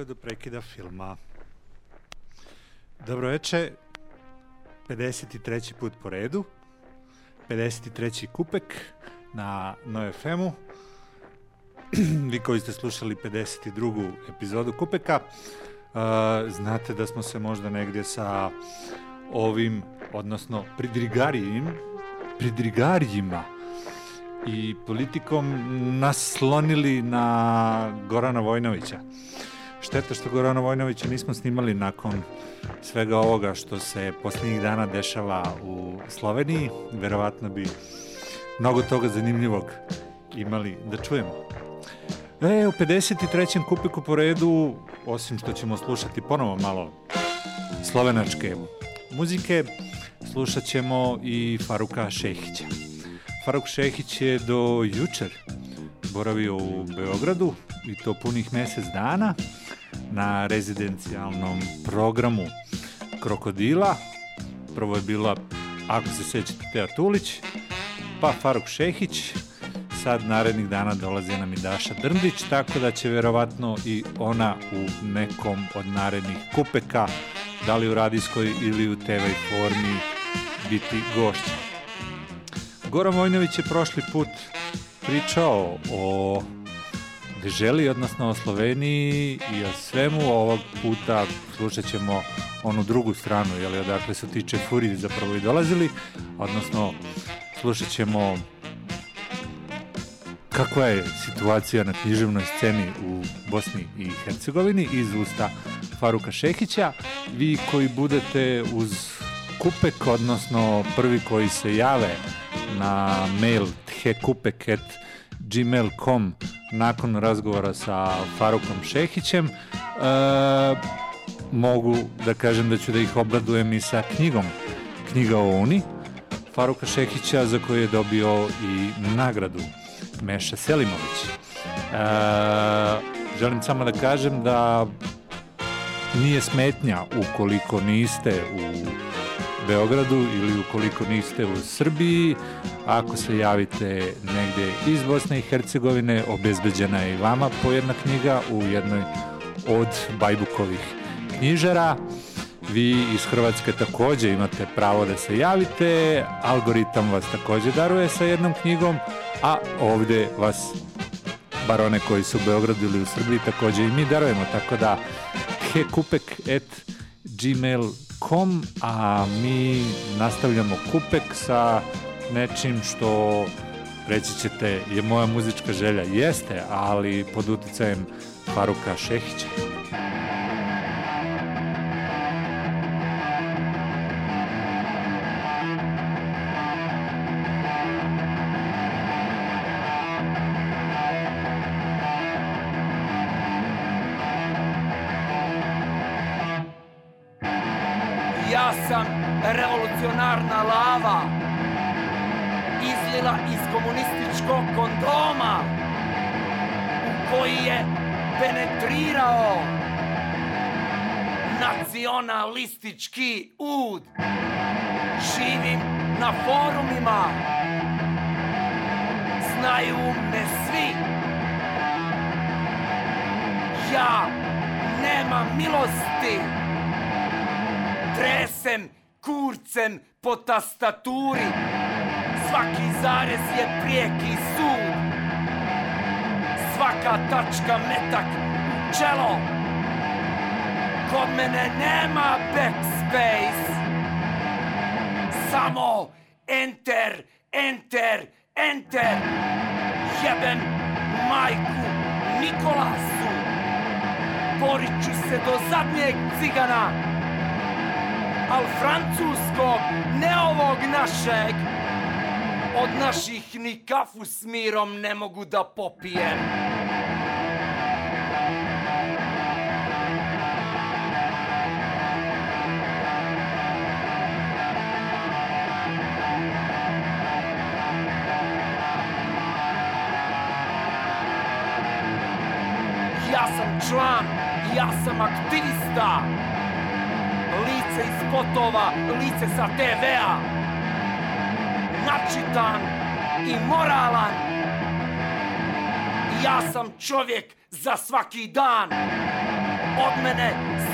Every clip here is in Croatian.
Došlo do prekida filma. Dobro večer, 53. put po redu, 53. kupek na NoFM-u. Vi koji ste slušali 52. epizodu kupeka, znate da smo se možda negdje sa ovim, odnosno pridrigarijim, pridrigarijima i politikom naslonili na Gorana Vojnovića. Šteta što Gorana Vojnovića nismo snimali nakon svega ovoga što se posljednjih dana dešava u Sloveniji. Verovatno bi mnogo toga zanimljivog imali da čujemo. E, u 53. kupiku po redu, osim što ćemo slušati ponovo malo slovenačke muzike, slušat ćemo i Faruka Šehića. Faruk Šehić je do jučer boravio u Beogradu i to punih mjesec dana na rezidencijalnom programu Krokodila. Prvo je bila, ako se sjećate, Teja Tulić, pa Faruk Šehić, sad narednih dana dolazi nam i Daša Drndić, tako da će vjerovatno i ona u nekom od narednih kupeka, da li u radijskoj ili u TV formi, biti gošća. Goran Vojnović je prošli put pričao o deželi, odnosno o Sloveniji i o svemu. Ovog puta slušat ćemo onu drugu stranu, jel, odakle su ti čefuri zapravo i dolazili, odnosno slušat ćemo kakva je situacija na književnoj sceni u Bosni i Hercegovini iz usta Faruka Šehića. Vi koji budete uz kupek, odnosno prvi koji se jave na mail thekupek.gmail.com nakon razgovora sa Farukom Šehićem e, mogu da kažem da ću da ih obradujem i sa knjigom Knjiga o Uni Faruka Šehića za koju je dobio i nagradu Meša Selimović. E, želim samo da kažem da nije smetnja ukoliko niste u Beogradu ili ukoliko niste u Srbiji, ako se javite negdje iz Bosne i Hercegovine, obezbeđena je i vama po jedna knjiga u jednoj od Bajbukovih knjižara. Vi iz Hrvatske također imate pravo da se javite, algoritam vas također daruje sa jednom knjigom, a ovdje vas bar one koji su u Beogradu ili u Srbiji također i mi darujemo, tako da hekupek.gmail.com a mi nastavljamo kupek sa nečim što reći ćete je moja muzička želja. Jeste, ali pod utjecajem Faruka Šehića. Sam revolucionarna lava izlila iz komunističkog kondoma u koji je penetrirao nacionalistički ud. Živim na forumima, znaju me svi. Ja nemam milosti tresem kurcem po tastaturi. Svaki zarez je prijeki sud. Svaka tačka metak u čelo. Kod mene nema backspace. Samo enter, enter, enter. Jebem majku Nikolasu. Borit ću se do zadnjeg cigana al francuskog, ne ovog našeg. Od naših ni kafu s mirom ne mogu da popijem. Ja sam član, ja sam aktivista lice iz spotova, lice sa TV-a. Načitan i moralan. Ja sam čovjek za svaki dan. Od mene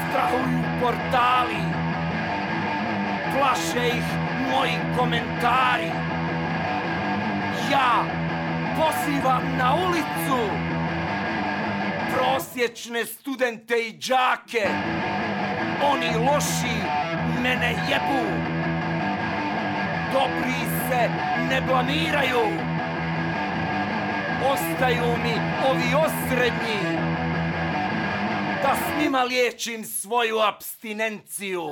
strahuju portali. Plaše ih moji komentari. Ja pozivam na ulicu prosječne studente i džake oni loši mene jebu. Dobri se ne blamiraju. Ostaju mi ovi osrednji. Da s njima liječim svoju abstinenciju.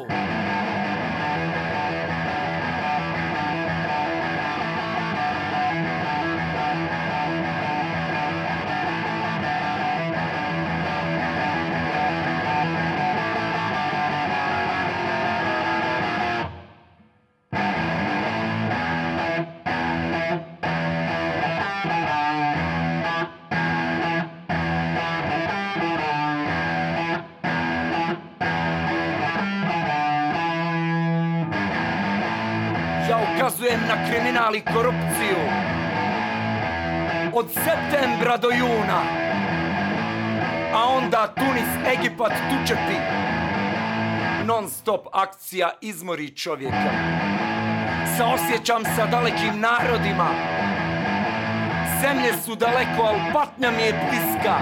Kriminal i korupciju. Od septembra do juna. A onda Tunis, Egipat, Tučepi. Non stop akcija izmori čovjeka. Saosjećam sa dalekim narodima. Zemlje su daleko, ali patnja mi je bliska.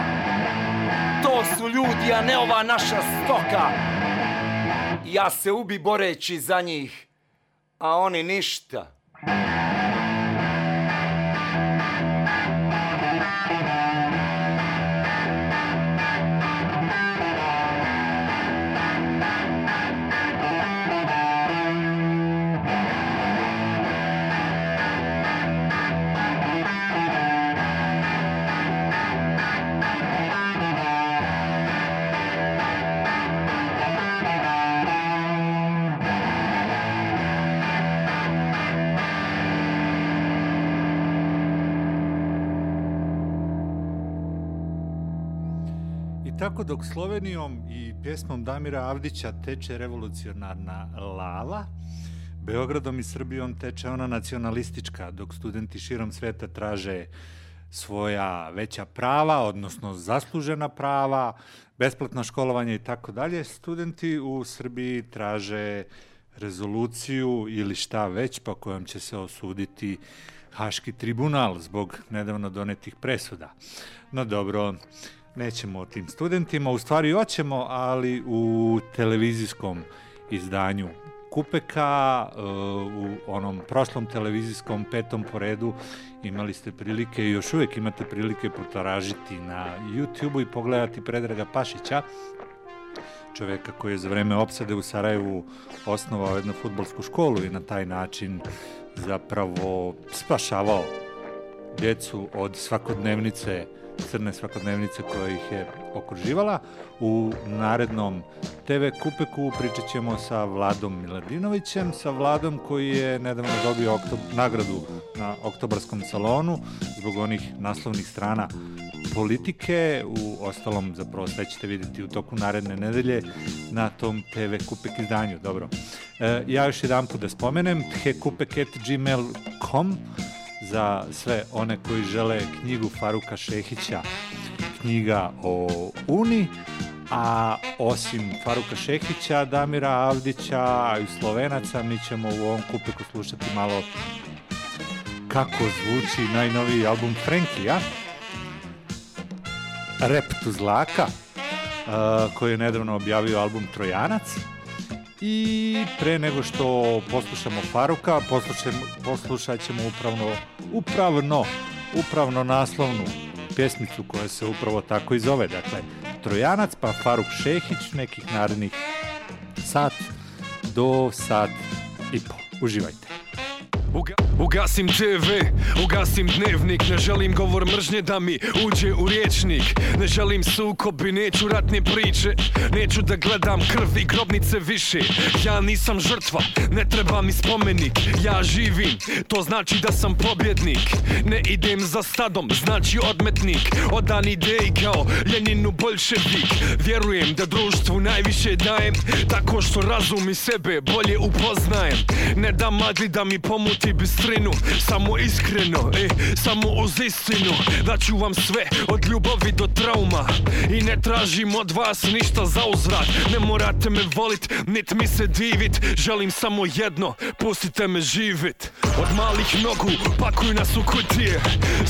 To su ljudi, a ne ova naša stoka. Ja se ubi boreći za njih, a oni ništa. Tako dok Slovenijom i pjesmom Damira Avdića teče revolucionarna lava, Beogradom i Srbijom teče ona nacionalistička, dok studenti širom sveta traže svoja veća prava, odnosno zaslužena prava, besplatno školovanje i tako dalje, studenti u Srbiji traže rezoluciju ili šta već, pa kojom će se osuditi Haški tribunal zbog nedavno donetih presuda. No dobro, nećemo o tim studentima, u stvari hoćemo, ali u televizijskom izdanju Kupeka, e, u onom prošlom televizijskom petom po redu imali ste prilike i još uvijek imate prilike potražiti na YouTube-u i pogledati Predraga Pašića, čovjeka koji je za vreme opsade u Sarajevu osnovao jednu futbolsku školu i na taj način zapravo spašavao djecu od svakodnevnice crne svakodnevnice koja ih je okruživala. U narednom TV Kupeku pričat ćemo sa Vladom Miladinovićem, sa Vladom koji je nedavno dobio nagradu na oktobarskom salonu zbog onih naslovnih strana politike, u ostalom zapravo sve ćete vidjeti u toku naredne nedelje na tom TV Kupek izdanju. Dobro. E, ja još jedan put da spomenem, thekupek.gmail.com za sve one koji žele knjigu Faruka Šehića, knjiga o Uni, a osim Faruka Šehića, Damira Avdića, i Slovenaca, mi ćemo u ovom kupeku slušati malo kako zvuči najnoviji album Frenkija, Rep tu zlaka, koji je nedavno objavio album Trojanac. I pre nego što poslušamo Faruka, poslušat ćemo upravno, upravno, upravno naslovnu pjesmicu koja se upravo tako i zove. Dakle, Trojanac pa Faruk Šehić, nekih narednih sat do sat i po. Uživajte. Uga, ugasim TV, ugasim dnevnik Ne želim govor mržnje da mi uđe u riječnik Ne želim sukobi, neću ratne priče Neću da gledam krv i grobnice više. Ja nisam žrtva, ne treba mi spomenik Ja živim, to znači da sam pobjednik. Ne idem za stadom, znači odmetnik Odan ideji kao Ljeninu bolševik Vjerujem da društvu najviše dajem Tako što razum i sebe bolje upoznajem. Ne dam magli da mi pomuti bistrinu Samo iskreno, e, samo uz istinu. Daću vam sve, od ljubavi do trauma. I ne tražim od vas ništa za uzvrat. Ne morate me volit, nit mi se divit. Želim samo jedno, pustite me živit. Od malih nogu pakuju nas u kutije.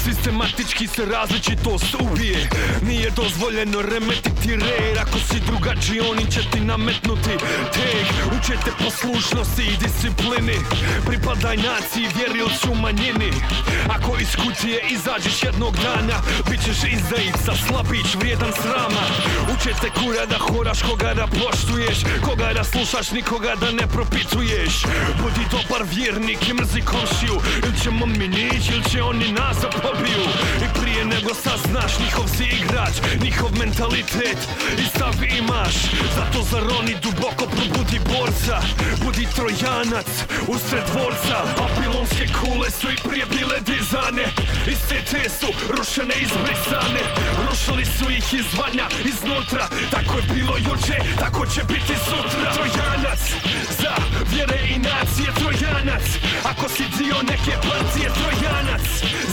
Sistematički se različitost ubije. Nije dozvoljeno remetiti red Ako si drugačiji oni će ti nametnuti tek Učete poslušnosti i disciplini. Pripadaj naciji, vjeri ili su manjini Ako iz kutije izađeš jednog dana Bit ćeš izdajica, slabić, vrijedan srama. Učete kura da horaš, koga da poštuješ Koga da slušaš, nikoga da ne propituješ. Budi dobar vjernik i mrzi komšiju Ili ćemo mi nić, ili će oni nas da pobiju. I prije nego saznaš njihov si igrač Njihov mentalitet i stav imaš. Zato zar oni duboko probudi borca trojanac usred dvorca Babilonske kule su i prije bile dizane Iste te su rušene izbrisane. Rušili su ih izvanja, iznutra. Tako je bilo juče, tako će biti sutra. Trojanac za vjere i nacije Trojanac Ako si dio neke partije Trojanac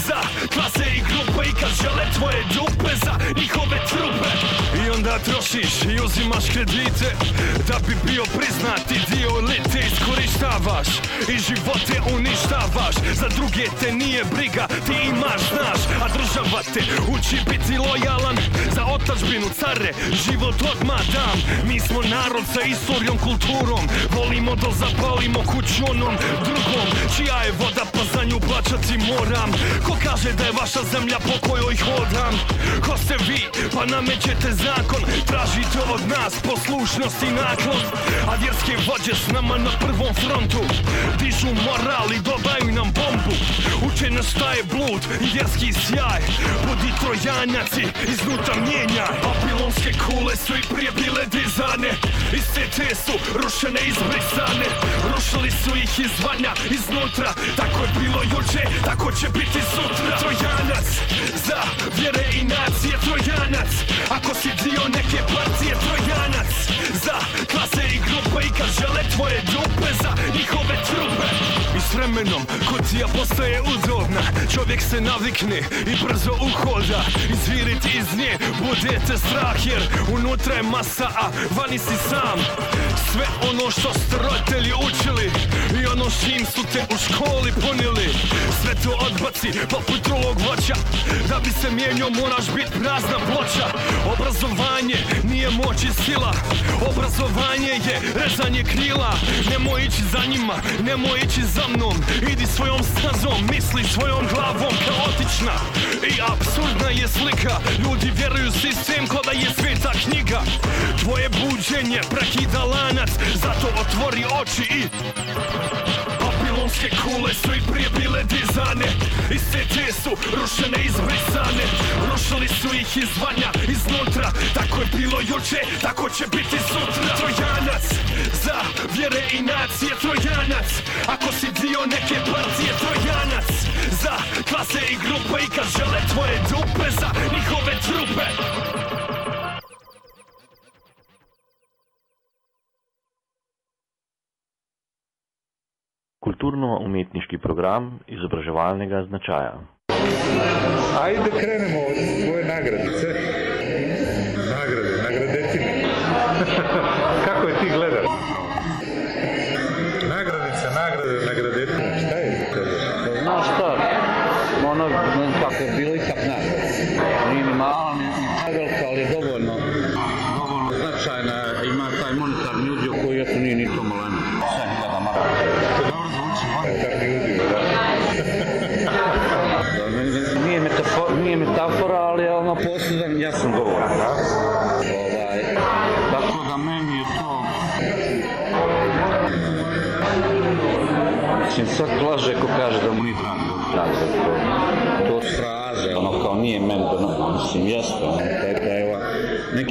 za klase i grupe. I kad žele tvoje dupe za njihove trupe. I onda trošiš i uzimaš kredite Da bi bio priznati dio elite. Iskorištavaš i živote uništavaš. Za druge te nije briga, ti imaš znaš A država te uči biti lojalan. Za otačbinu care, život odmah dam. Mi smo narod sa istorijom, kulturom. Volimo da zapalimo kuću onom drugom. Čija je voda pa za nju plaćati moram. Ko kaže da je vaša zemlja po kojoj hodam? Ko ste vi pa namećete zakon? Tražite od nas poslušnost i naklon. A vjerske vođe s nama na prvom frontu. Dižu moral i dodaju nam bombu. Uče nas šta je blud vjerski sjaj Budi trojanjaci iznutra mijenja. Babilonske kule su i prije bile dizane Iste te su rušene izbrisane. Rušili su ih izvanja, iznutra Tako je bilo juče, tako će biti sutra. Trojanac za vjere i nacije Trojanac. Ako si dio neke partije Trojanac za klase i grupe. I kad žele tvoje dupe za njihove trupe s vremenom kutija postaje udobna. Čovjek se navikne i brzo uhoda Izvirit iz nje budete strah Jer unutra je masa, a vani si sam. Sve ono što ste roditelji učili I ono s čim su te u školi punili Sve to odbaci poput trulog voća. Da bi se mijenio moraš bit prazna ploča. Obrazovanje nije moć i sila. Obrazovanje je rezanje krila. Nemoj ići za njima, nemoj ići za mnom Idi svojom stazom, misli svojom glavom Kaotična i absurdna je slika. Ljudi vjeruju sistem ko da je sveta knjiga. Tvoje buđenje prekida lanac Zato otvori oči i Babilonske kule su i prije bile dizane. Iste te su rušene izbrisane Rušili su ih izvanja, iznutra Tako je bilo juče, tako će biti sutra. Trojanac za vjere i nacije Trojanac. Ako si dio neke partije Trojanac za klase i grupe. I kad žele tvoje dupe za njihove trupe Kulturno-umetniški program izobraževalnega značaja. Ajde krenemo od tvoje nagradice. Nagrade, nagradetine.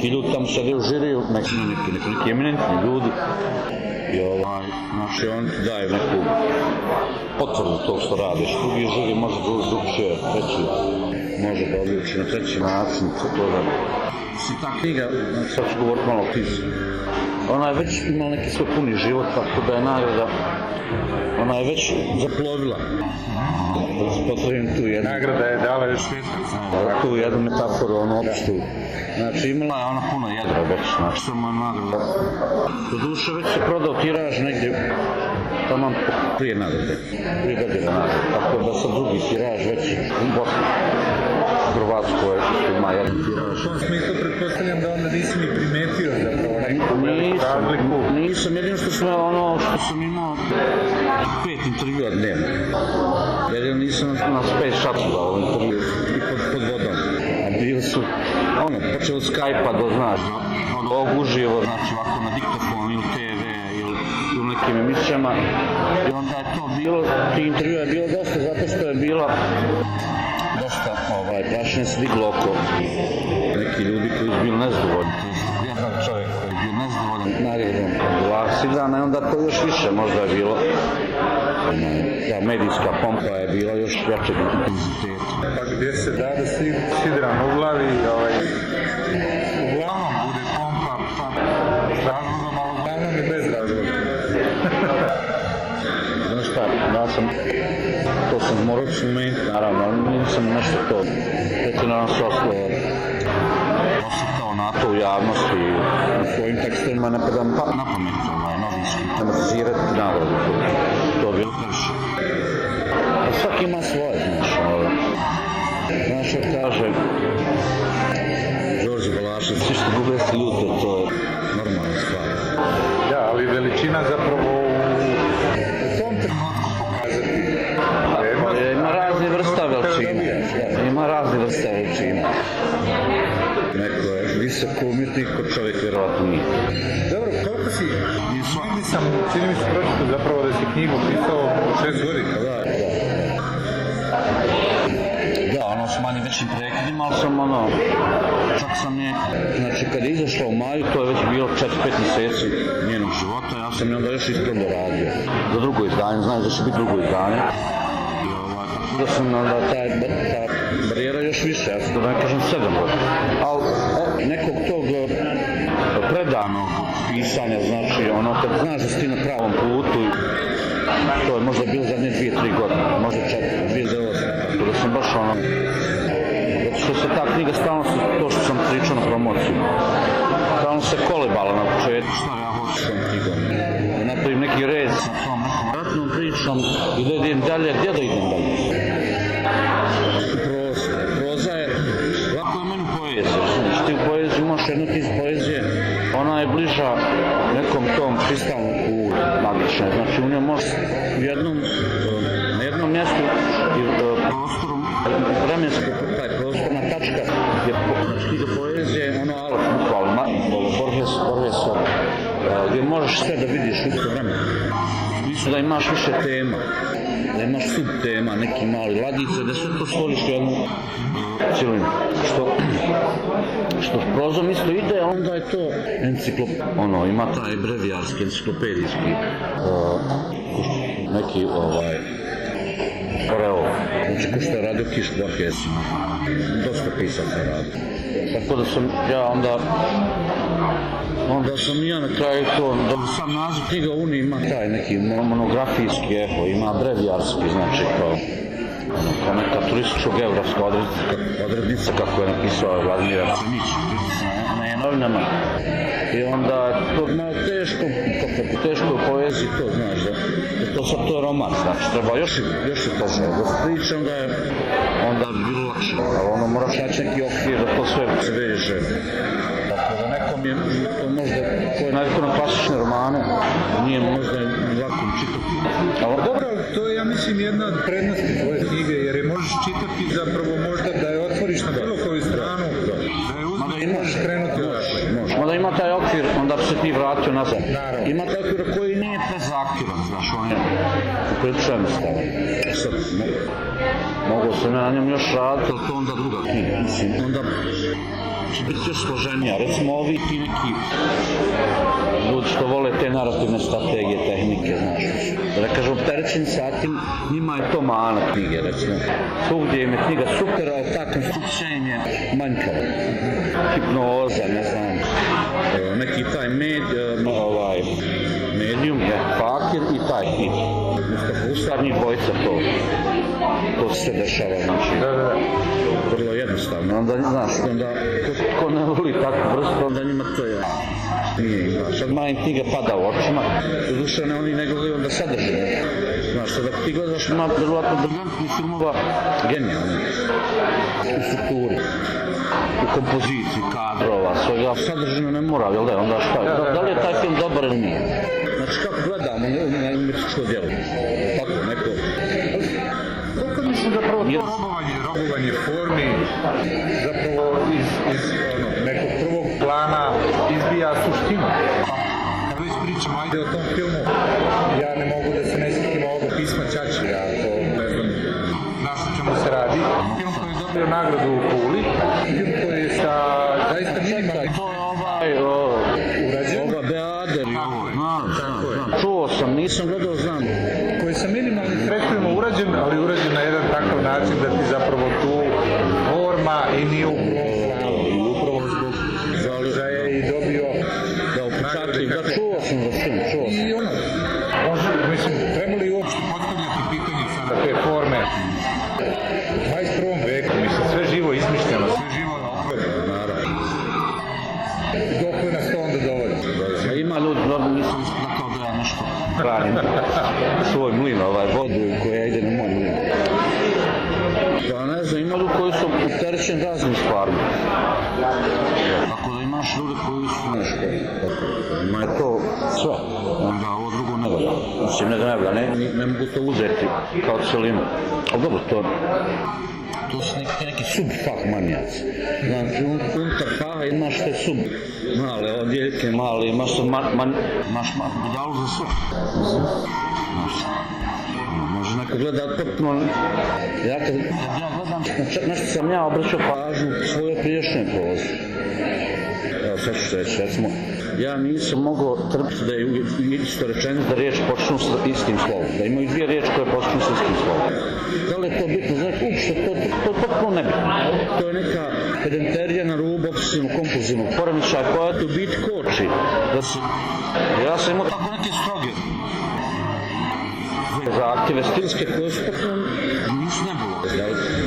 Neki ljudi tamo sede u žiriju, neki, ne neki, neki, neki eminentni ljudi, i ovaj, znači, on ti daje neku potvrdu tog što radiš, drugi žiri može da drugčije reći, može da odluči na treći način, tako da, si ta knjiga, znači, sad ću govoriti malo o knjizi, ona je već imala neki svoj puni život, tako da je nagrada, ona je već zaplovila. Potrebim tu jednu. Nagrada je dala još vjetar. Da, tu jednu metaforu, ono opštu. Znači imala je ona puno jedra već, znači samo je nagrada. Do duše već se prodao tiraž negdje tamo prije nagrade, prije godine nagrade. Tako da sad drugi tiraž već u Bosni. Hrvatskoj isto ima jedan tiraž. U tom smislu pretpostavljam da onda nisi ni primetio zapravo neku razliku. nisam, jedino što sam ono što sam imao pet intervjua dnevno. Jedino nisam na Space Shuttle dao intervju i pod, pod bili su, ono, počeo od Skype-a do, znaš, od ovog uživo, znači ovako na diktofon ili TV ili u nekim emisijama. I onda je to bilo, ti intervjua je bilo dosta zato što je bila dosta ovaj, počne se diglo oko neki ljudi koji su bili nezadovoljni. Jedan čovjek koji je bio nezadovoljan naredom vlasti dana i onda to još više možda je bilo. Ta medijska pompa je bila još jačeg intenziteta. Pa gdje se dade sidran u glavi, ovaj, uglavnom bude pompa, pa razlogom, ali uglavnom i bez razloga. Znaš šta, ja sam, to sam morao spomenuti, naravno, nisam nešto to, pretjerano se osvrtao na to u javnosti, u svojim tekstovima ne pada mi pa na pamet, ovaj, tematizirati narod, to, bi previše. A svaki ima svoje, znaš, ono, znaš što kaže, Đorđe Balašev, svi što gube se ljute, to sam, čini mi se pročito zapravo da si knjigu pisao u šest godina. Da, da. Ono s manje većim prekidima, ali sam ono, čak sam je, znači kad je izašla u maju, to je već bilo 4-5 mjeseci njenog života, ja sam je onda još ispravno radio. Za drugo izdanje, znaš da će biti drugo izdanje. I ovaj, da sam onda taj, ta barijera još više, ja sam da ne kažem 7 godina. Ali e, nekog tog predanog pisanja, znači ono kad znaš da si ti na pravom putu, to je možda bilo zadnje dvije, tri godine, možda čak dvije devet, tako da sam baš ono, zato što se ta knjiga stalno se, to što sam pričao na promociju, stalno se kolebala na početku, šta ja hoću s tom knjigom, napravim neki red sa tom nekom ratnom pričom i da idem dalje, gdje da idem dalje? Proza, proza je, lako je meni poezija, ti u poeziji imaš jednu ti ona je bliža nekom tom kristalnom kulu magične, znači u njoj u jednom, na jednom mjestu i eh, prostoru, vremensko, taj prostorna tačka je po- znači knjiga poezije, ono Alef, bukvalno, Borges, Borgesov, eh, gdje možeš sve da vidiš u isto vremenu. U smislu da imaš više tema, da imaš subtema, neki mali ladice, da sve to stvoriš u jednu cjelinu. Što, što prozom isto ide, onda je to enciklop, ono, ima taj brevijarski, enciklopedijski, uh, neki, ovaj, Oreo, znači ko što je radio Kiš Borges, dosta pisaca radi. Tako da sam ja onda, onda sam ja na kraju to, da sam naziv knjiga Uni ima taj neki monografijski eho, ima brevijarski, znači kao, neka turističko-geografska odrednica, kako je napisao Vladimir Arsenić na, na novinama. I onda je to malo teško, kako teško je u poeziji to, znaš, da, da to sad to je roman, znači treba još i, još i to sve, da se onda je, onda bi bilo lakše, ali ono moraš naći neki okvir da to sve se veže. Tako da nekom je to možda, ko je navikao na klasične romane, nije možda čitati. Ali Dobro, to je, ja mislim, jedna od prednosti tvoje knjige, jer je možeš čitati zapravo možda da je otvoriš na bilo koju stranu, da je uzmeš i možeš krenuti odatle. Može. Onda ima taj okvir, onda bi se ti vratio nazad. Naravno. Ima taj okvir koji nije prezaktivan, znaš, on je prilično jednostavan. Sad, mo- mogu se na njemu još raditi, ali to onda druga knjiga, onda biti još složenija. Recimo ovi ti neki ljudi što vole te narativne strategije, tehnike, znaš. Da kažem, opterećen satim, njima je to mana knjige, recimo. Svugdje im je knjiga super, ali ta konstrukcija im je manjkava. Hipnoza, ne znam, e, neki taj med, e, ovaj, medium je fakir i taj. Mustafa Usar, njih dvojica to, to se dešava, znači. Da, da, da. Vrlo jednostavno, onda, znaš, onda, ko, ne voli takvu vrstu, onda njima to je nije im, znaš, sad manje knjiga pada u očima, doduše ne oni ne gledaju onda sadržaj, znaš, ako ti gledaš, ima vjerovatno briljantnih filmova, genijalni, u strukturi, u kompoziciji, kadrova, svega, sadržajno ne mora, jel da, onda šta, da, da li je taj film dobar ili nije? Znači, kako gledamo na umjetničko djelo, mislim zapravo to robovanje, robovanje formi, zapravo iz, iz ono, nekog prvog plana izbija suštinu. Kad već pričamo, ajde o tom filmu, ja ne mogu da se ne sjetim ovoga pisma Čači, ja to ne znam na što čemu se radi. Film koji je bio nagradu u Puli, film koji je sa kao celinu. Ali dobro, to to su neki, neki subfah manijaci. Znači, un, unutar faha imaš te sub male odjeljke, male, imaš, man, man, imaš man, budalu za sve. Znaš, može neko gledat potpuno... Ja kad, ja gledam, na, na što sam ja obraćao pažnju svoje priješnje proze. Evo sad ću reći, recimo, ja nisam mogao trpiti da je isto rečenica da riječ počnu s istim slovom, da imaju dvije riječi koje počnu s istim slovom. Da li je to bitno? Znači, uopšte, to, to, to potpuno nebitno. To je neka pedanterija na rubu obsesivnog kompulzivnog poremećaja koja te koči. Da ja sam imao tako neke stroge zahtjeve stilske koje su potpuno nisu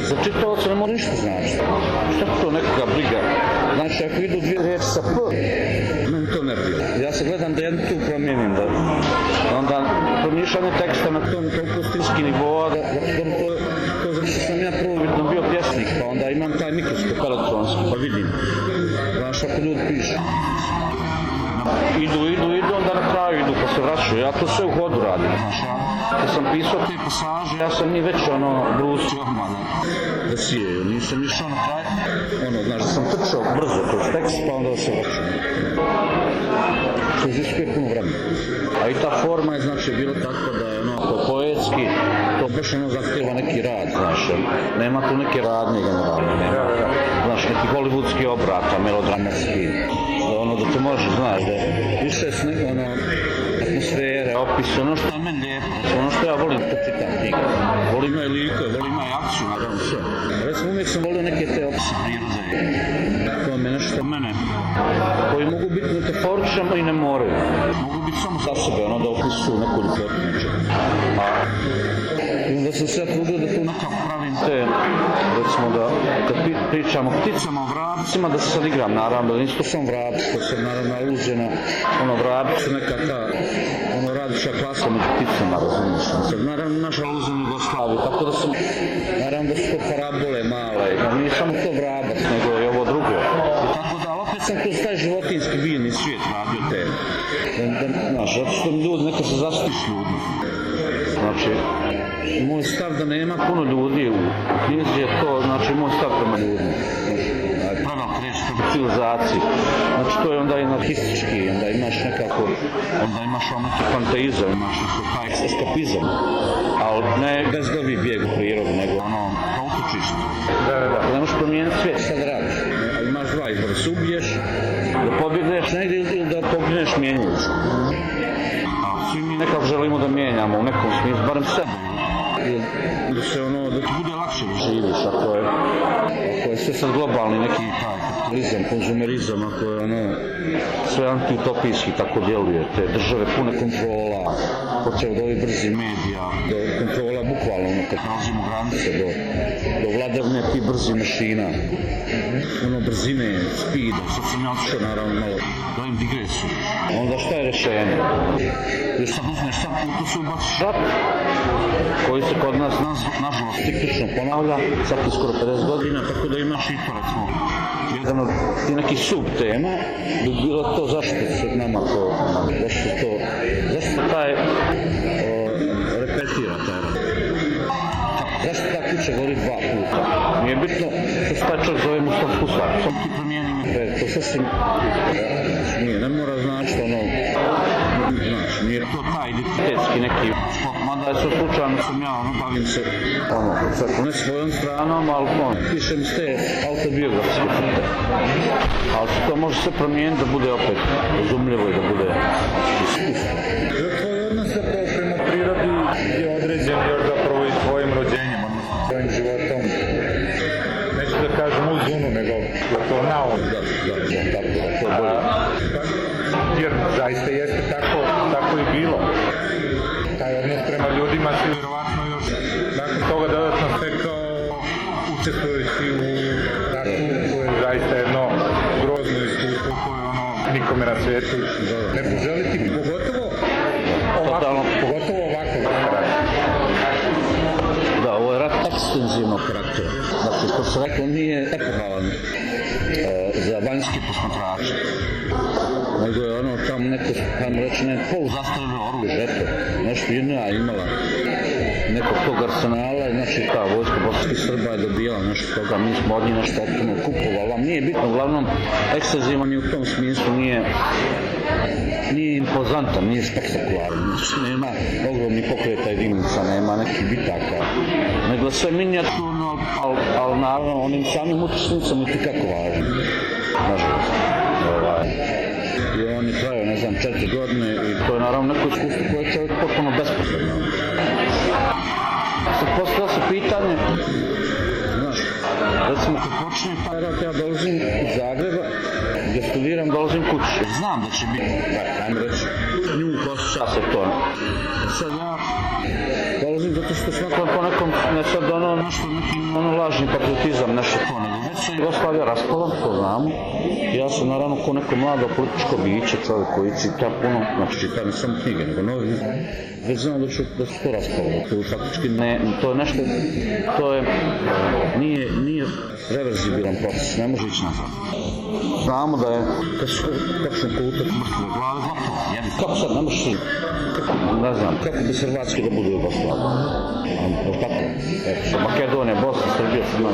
Za čitavca ne mora ništa značiti. Šta to nekoga briga? Znači, ako idu dvije riječi sa P, meni to briga. Ja se gledam da jednu tu promijenim, da onda promišljanje teksta na tom toliko stilski nivoa, da, da, to, to zato što sam ja prvobitno bio pjesnik, pa onda imam taj mikroskop elektronski, pa vidim. Znaš, ako ljudi. Idu, idu, idu, onda na kraju idu pa se vraćaju. Ja to sve u hodu radim, znaš, ja. Kad sam pisao te pasaže, ja sam njih već ono brusio odmah da, da. Nisam išao na kraj, ono, znaš, da sam trčao brzo kroz tekst, pa onda da se vraćam. Što iziskuje puno vremena. A i ta forma je, znači, bila takva da je ono, to poetski, to baš ono zahtjeva neki rad, znaš, nema tu neke radnje generalne, nema, znaš, neki hollywoodski obrata, melodramatski, ono, da to može, znaš, da više s ono, atmosfere, opis, ono što je meni lijepo, ono što ja volim kad čitam knjige. Volim i likove, volim i akciju, naravno sve. Recimo, uvijek sam volio neke te opise prirode, to je nešto mene, koji mogu biti metaforični i ne moraju. Mogu biti samo za sebe, ono da opisuju neku nečega. A sam se ja trudio da tu nekako pravim te, recimo da, kad pričamo pticama, vrabcima, da se sad igram, naravno, da nisu to samo vrabci, to se naravno na, ono, vrabci neka ta, ono, radića klasa među pticama, razumiješ, sad, naravno, naša aluzija na tako da sam, naravno da su to parabole male, a nije samo to vrabac, nego i ovo drugo. I tako da, opet sam kroz taj životinski biljni svijet radio te, da, da, znaš, zato što ljudi, neko se zastupi s ljudima. Znači, moj stav da nema puno ljudi u knjizi je to, znači, moj stav prema ljudima. Znači, reći prema civilizaciji. Znači, to je onda anarhistički, onda imaš nekako, onda imaš ono neki panteizam, imaš taj eskapizam. Ali ne bezglavi bijeg u prirodu, nego ono, kao utočište. Da, da, da. Ne možeš promijeniti svijet, da radiš? Imaš dva izbora, se ubiješ, da pobjegneš negdje ili da pobjegneš mijenjajući. A svi mi nekako želimo da mijenjamo u nekom smislu, barem sebe. Da se ono, da ti bude lakše da živiš, ako je, ako je sve sad globalni neki taj kapitalizam, konzumerizam, ako je ono, sve antiutopijski tako djeluje, te države pune kontrola, počeo od ovih medija, do kontrola bukvalno, ono, kad nalazimo granice, do, do vladavne ti brzih mašina, ono, brzine, speeda, sad sam ja otišao, naravno, malo, da im digresiju. Onda šta je rješenje? Još sad uzmeš sad putu se ubaciš rat, koji se kod nas, nas nažalost, ciklično ponavlja, sad je skoro 50 godina, tako da imaš i to, recimo, jedan od ti nekih sub tema bi bilo to zašto se nama to, zašto to, zašto taj Kuća gori dva puta? Nije bitno što se taj čovjek zove Mustafa Husar, samo ti promijeni me. To sasvim, nije, ne mora značiti ono, znaš, nije to taj identitetski neki spot mada je to slučajno sam ja, ono, bavim se, ono, sad ne svojom stranom, ali ono, pišem s te autobiografske. Ali to može se promijeniti da bude opet razumljivo i da bude iskustvo. Uz unu, nego je to na unu. Da, da, da, to je bolje. Jer zaista jeste tako, tako i bilo. Taj odnos prema ljudima si vjerovatno još nakon toga dodatno stekao učestvujući u takvu koje je zaista jedno grozno iskustvo koje ono nikome na svijetu ne poželiti, pogotovo ovako, pogotovo ovako Da, ovo je rat ekstenzivnog karaktera. Dakle, što se rekao, nije epohalan e, za vanjski posmatrače. Nego je ono tamo neko, tamo reći, ne, poluzastrelno oružje, eto, nešto jedna imala nekog tog arsenala, znači ta vojska bosanskih Srba je dobijala nešto toga, mi smo od njih nešto optuno kupovali, ali nije bitno, uglavnom, ekstenzivan je u tom smislu, nije, nije impozantan, nije spektakularan, znači nema ogromnih pokreta jedinica, nema nekih bitaka, nego sve minijaturno, ali al, naravno onim samim utisnicom je kako važno, nažalost. Ovaj, I on je trajao, ne znam, četiri godine i to je naravno neko iskustvo koje je čovjek potpuno bespotrebno. Sad postavlja se pitanje, znaš, recimo kad počne rat, ja dolazim iz Zagreba, gdje studiram, dolazim kući. Znam da će biti, da, ajmo reći, nju kosa se to. Sad ja dolazim zato što smatram to nekom, ne sad ono, nešto, neki ono lažni patriotizam, nešto to, Jugoslavija raspala, to znamo. Ja sam naravno ko neko mlado političko biće, čovjek koji čita puno, znači čita ne samo knjige, nego novine, već znamo da, ću, da se to raspalo, to je faktički ne, to je nešto, to je, nije, nije reverzibilan proces, ne može ići nazad. Znamo da je, kad su počnu kulutak mrtve glave, gotovo, jebi. Kako sad, ne možeš ne znam, kako bi se Hrvatski da bude Jugoslavija? Tako? Makedonija, Bosna, Srbija, Srbija,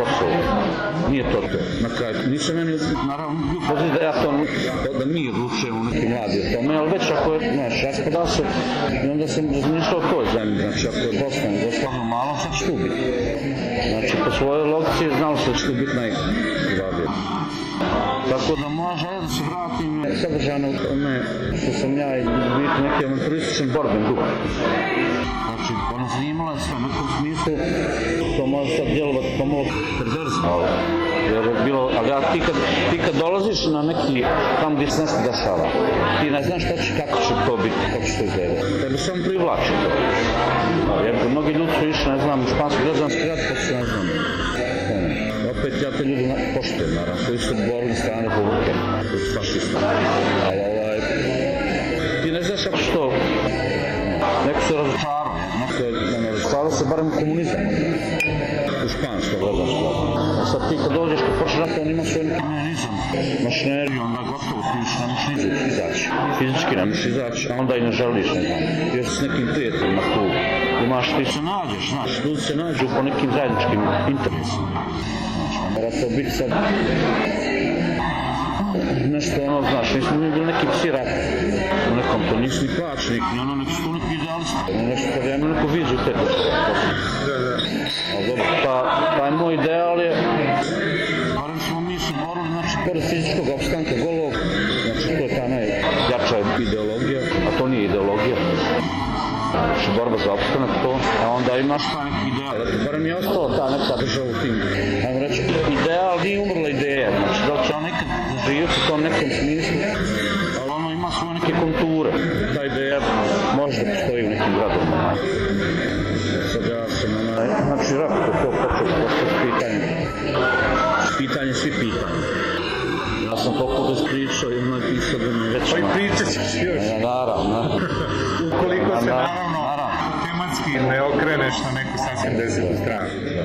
Kosovo. Nije to to. Na kraju, nisam meni, naravno, bio poziv da ja to, da mi odlučujemo neki mladi o tome, ali već ako je, znaš, raspada se, i onda sam razmišljao o toj zemlji, znači ako je Bosna, malo, sad. Znači, po svojoj logici znalo se tu biti najglavije. Tako da moja želja da se vratim sadržano u tome što sam ja i biti neki avanturističan borben duh. Znači, ono zanimalo je sve, u nekom smislu, to može sad djelovati pomalo perverzno, jer je bilo, ali ja, ti, kad, ti kad dolaziš na neki, tamo gdje se nešto dešava, ti ne znaš šta će, kako će to biti, kako će to izgledati. Tebe samo privlači to. Jer mnogi ljudi su išli, ne znam, u španski građanski rat, pa su, ne znam, opet ja te ljudi poštujem, naravno, koji su borili strane povuke, koji su. Ali ovaj, ti ne znaš što, neko se razočarao, neko razočarao se barem komunizam, u špansko građansko. A sad ti kad dođeš, kad počne rat, on ima svoj neki mehanizam, mašineriju, onda gotovo, ti više ne možeš izaći, fizički ne možeš izaći, a? Onda i ne želiš, ne znam, s nekim prijateljima tu, imaš, ti se nađeš, znaš, ljudi se nađu po nekim zajedničkim interesima. Mora to biti sad nešto ono, znaš, nismo mi bili neki psi rata. U nekom to nisi ni plaćnik, ni ono, neki su Ono nešto kad ja neku viziju te Da, da. Ali dobro, ta, taj moj ideal je, barem smo mi se borili, znači, pored fizičkog opstanka golog, znači, to je ta najjača ideologija, a to nije ideologija. Znači, borba za opstanak, to, a onda imaš taj neki ideal. Barem je ostalo ta neka država u tim, ajmo reći, ideal nije umrla ideja, znači, da li će on nekad živjeti u tom nekom smislu, ono svoje neke konture. Ta ideja može da postoji u nekim gradovima. Sad ja sam onaj, znači, rak to počeo počeo s pitanjem. Pitanje svi pitanja. Ja sam toliko da ispričao i ono je pisao da mi već... Pa i pričat ćeš još. Naravno. Ukoliko se naravno tematski ne okreneš na neku sasvim desetu stranu.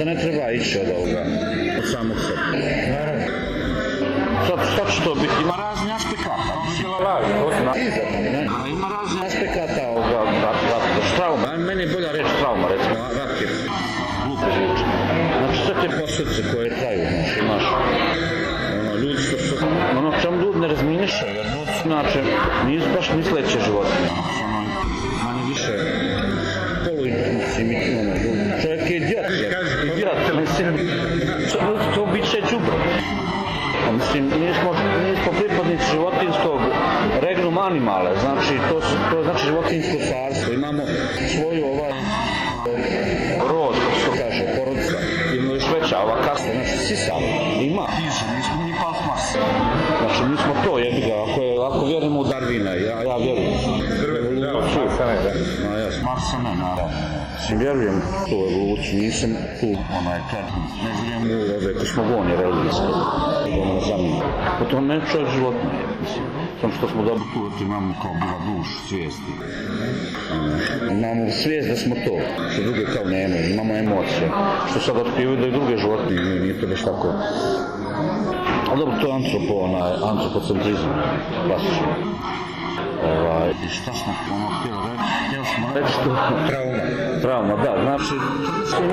Da ne treba ići od ovoga, od samog sebe. Naravno. Sad, sad će to biti, ima razni aspekata. Ne, a ima razni aspekata ovoga, trauma, a meni je bolja reći trauma, recimo, rat je glupo zvuči. Znači sve te posljedice koje traju, znaš, imaš, ono, ljudi su, su ono čemu ljudi ne razminišaju, jer ljudi su, znači, nisu baš misleće životinje, ono, manje više, životinsko carstvo, imamo svoju ovaj, rod, kako se to kaže, porodica, ima još veća, ova kasta, znači sisa, ima. Tiže, nismo ni pal s Marsa. Znači, mi smo to, jebi ga, ako, je, ako vjerujemo u Darwina, ja, ja vjerujem. Evoluciju. A ja, s Marsa ne, naravno. Mislim, vjerujem tu evoluciju, nisam tu, onaj, kad, ne vjerujem u ove kosmogonije religijske, da me zamije. Po tom ne čovjek životinje, mislim. Samo što smo dobili tu, imamo kao bila duš, svijesti. Imamo svijest da smo to, što druge kao nemaju, imamo emocije. Što sad otkrivaju da i druge životinje, nije, to baš tako. Ali dobro, to je antropo, onaj, antropocentrizam, klasično. Ovaj, I šta smo ono htjeli reći? Htjeli smo reći to trauma. Trauma, da, znači,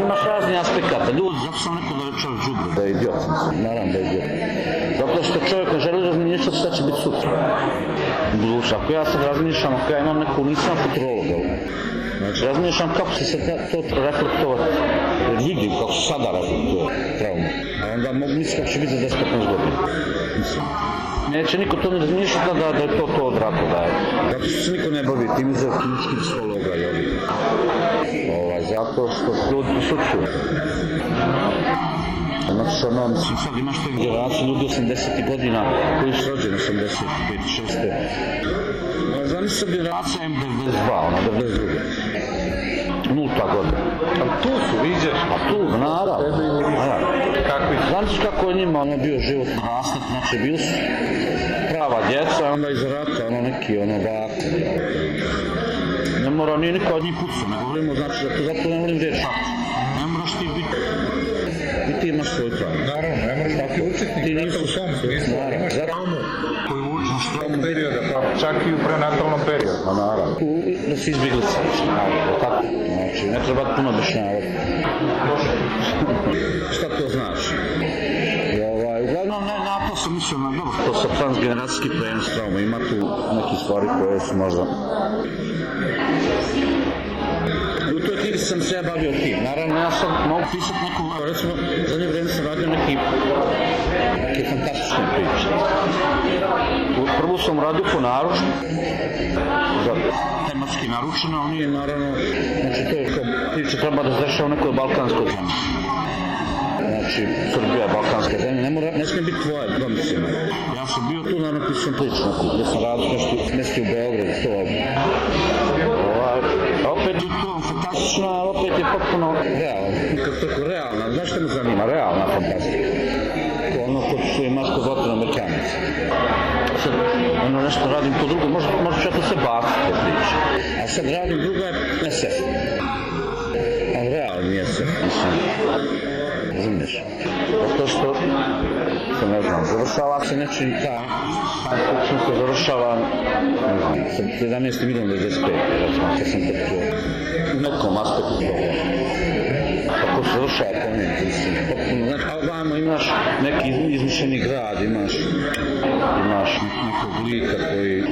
imaš razni aspekata. Ljudi, zato sam rekao da je čovjek džubre, da je idiot. Naravno da je idiot. Zato što čovjek ne želi razmišljati šta će biti sutra. Buduće, ako ja sad razmišljam, ako ja imam neku, nisam futurolog? Znači, razmišljam kako će se to reflektovati. Vidim kako se sada reflektuje trauma. A onda mogu misliti kako će biti za 10-15 godina. Mislim. Neće niko to ne razmišljati da, da je to to od rata, da je. Zato što se niko ne bavi tim za klinički psihologa, jel? Ovaj, zato što ljudi posučuju. Znači, ono, mislim, sad imaš tu generaciju ljudi 80 godina koji su rođeni 85, 6. Znači sad generacija M92, ono, 92. Nulta godina. A tu su, viđeš? A tu, naravno. Kakvi? Znaš kako je njima ono bio život rastat, znači bili su prava djeca, a onda iz rata ono neki ono ovako. Ne mora nije niko od njih pucao, ne govorimo znači da to zato ne volim riječ prav. Naravno, ne moraš biti zato nisi- u tom smislu, imaš traumu koju učiš u tom periodu, pa čak i u prenatalnom periodu. Pa naravno. U, da si izbjeglica, tako. Znači, ne treba puno objašnjavati. Šta to znači? Ovaj, uglavnom, ne, na to sam mislio na dobro. To sa transgeneracijski prenos trauma, ima tu neki stvari koje su možda... Knjigi sam se ja bavio tim. Naravno, ja sam mogu pisati neku, recimo, za jedno vrijeme sam radio neki, neke fantastične priče. Prvu sam radio po naručju, tematski naručeno, ali nije naravno, znači to je kao priča treba da se dešava nekoj balkanskoj zemlji. Znači, Srbija je balkanska zemlja, ne, mora, ne smije biti tvoja domicilna. Ja sam bio tu, naravno, pisao priču gdje sam radio nešto, nešto u Beogradu, to opet je to fantastično, ali opet je potpuno realno. Kako tako realna, znaš što me zanima? Realna fantastika. Ono ko što imaš kod Zlatan Amerikanac. Sad, ono nešto radim to drugo, možda, možda čak da se baciti te priče. A sad radim druga je SF. Ali realni SF, mislim. Razumiješ? Zato što se ne znam, završava se nečim ta science fiction se završava ne znam, sa 17. milijon 95. recimo, kad sam čuo. U nekom aspektu toga. Kako se završava po njim, potpuno, znači, imaš neki iz- izmišljeni grad, imaš, imaš nekog lika koji,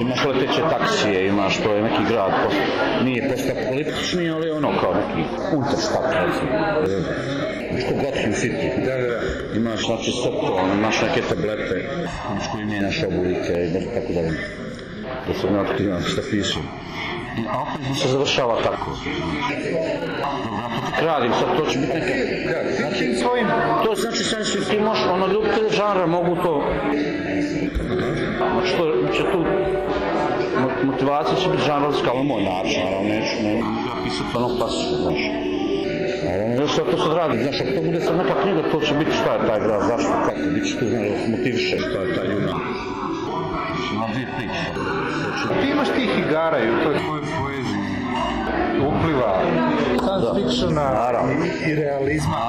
imaš leteće taksije, imaš, to je neki grad, post, nije postapokaliptični, ali ono kao neki Unterstadt, recimo. Ko Gotham City. Da, da, da. Imaš, znači, ono, imaš neke tablete, znaš, koji mijenjaš obulike i da, tako da, da se ne otkrivam šta piše. I, opet se završava tako. Dobro, ja to tek radim, sad to će biti neka... Znači, svojim... To znači, sad si ti možeš, ono, ljubitelj žanra mogu to... Znači, to će tu... mo- Motivacija će biti žanrovska, ali moj način, naravno, neću, ne, ja pisati ono klasično, znaš. Naravno, šta to sad radi, znaš, ako to bude sad neka knjiga, to će biti šta je taj grad, zašto, kako, bit će tu, znaš, da se motiviše šta je taj junak. Ima dvije priče. Ti imaš tih igara i u toj tvojoj poeziji upliva science fictiona i, i realizma.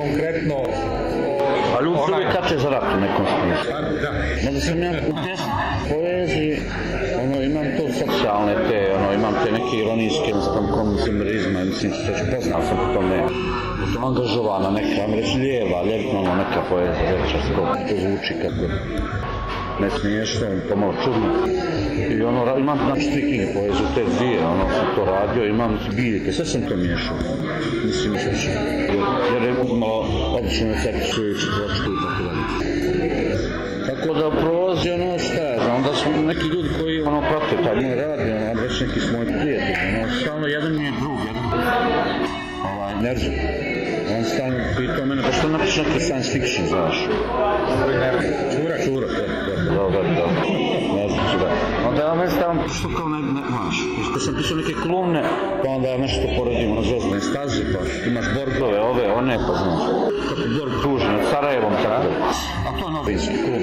Konkretno, A ljudi se onaj- uvijek kače za rat u nekom smislu. Da. Nego sam ja u poeziji, ono, imam to socijalne te, ono, imam te neke ironijske, znam, konzumerizma, mislim, što ću poznao sam po tome. To angažovana neka, ajmo reći, lijeva, lijeva, ono, neka poezija, večarsko, to zvuči kako ne smiješno, pomalo čudno. I ono, imam znači tri knjige poezije, te dvije, ono, sam to radio, imam biljke, sve sam to miješao. Mislim, mislim, jer, jer je malo obično efektujući pločku i tako dalje. Tako da prolazi ono šta znam, onda su neki ljudi koji ono prate taj moj rad, ono, već neki su moji prijatelji, ono, stalno jedan mi je drug, jedan ovaj, Nerzo. On stalno pitao mene, pa što napiš neki science fiction, znaš? Čura, čura, to, da, da, da. Ne znam ću da. Onda ja meni stavim, što kao ne, ne, znaš, što sam pisao neke kolumne, pa onda ja nešto poredim, ono, zvezdne staze, pa imaš Borgove, ove, one, pa znaš. Kako Borg nad Sarajevom, tako da. A to je novinski klub.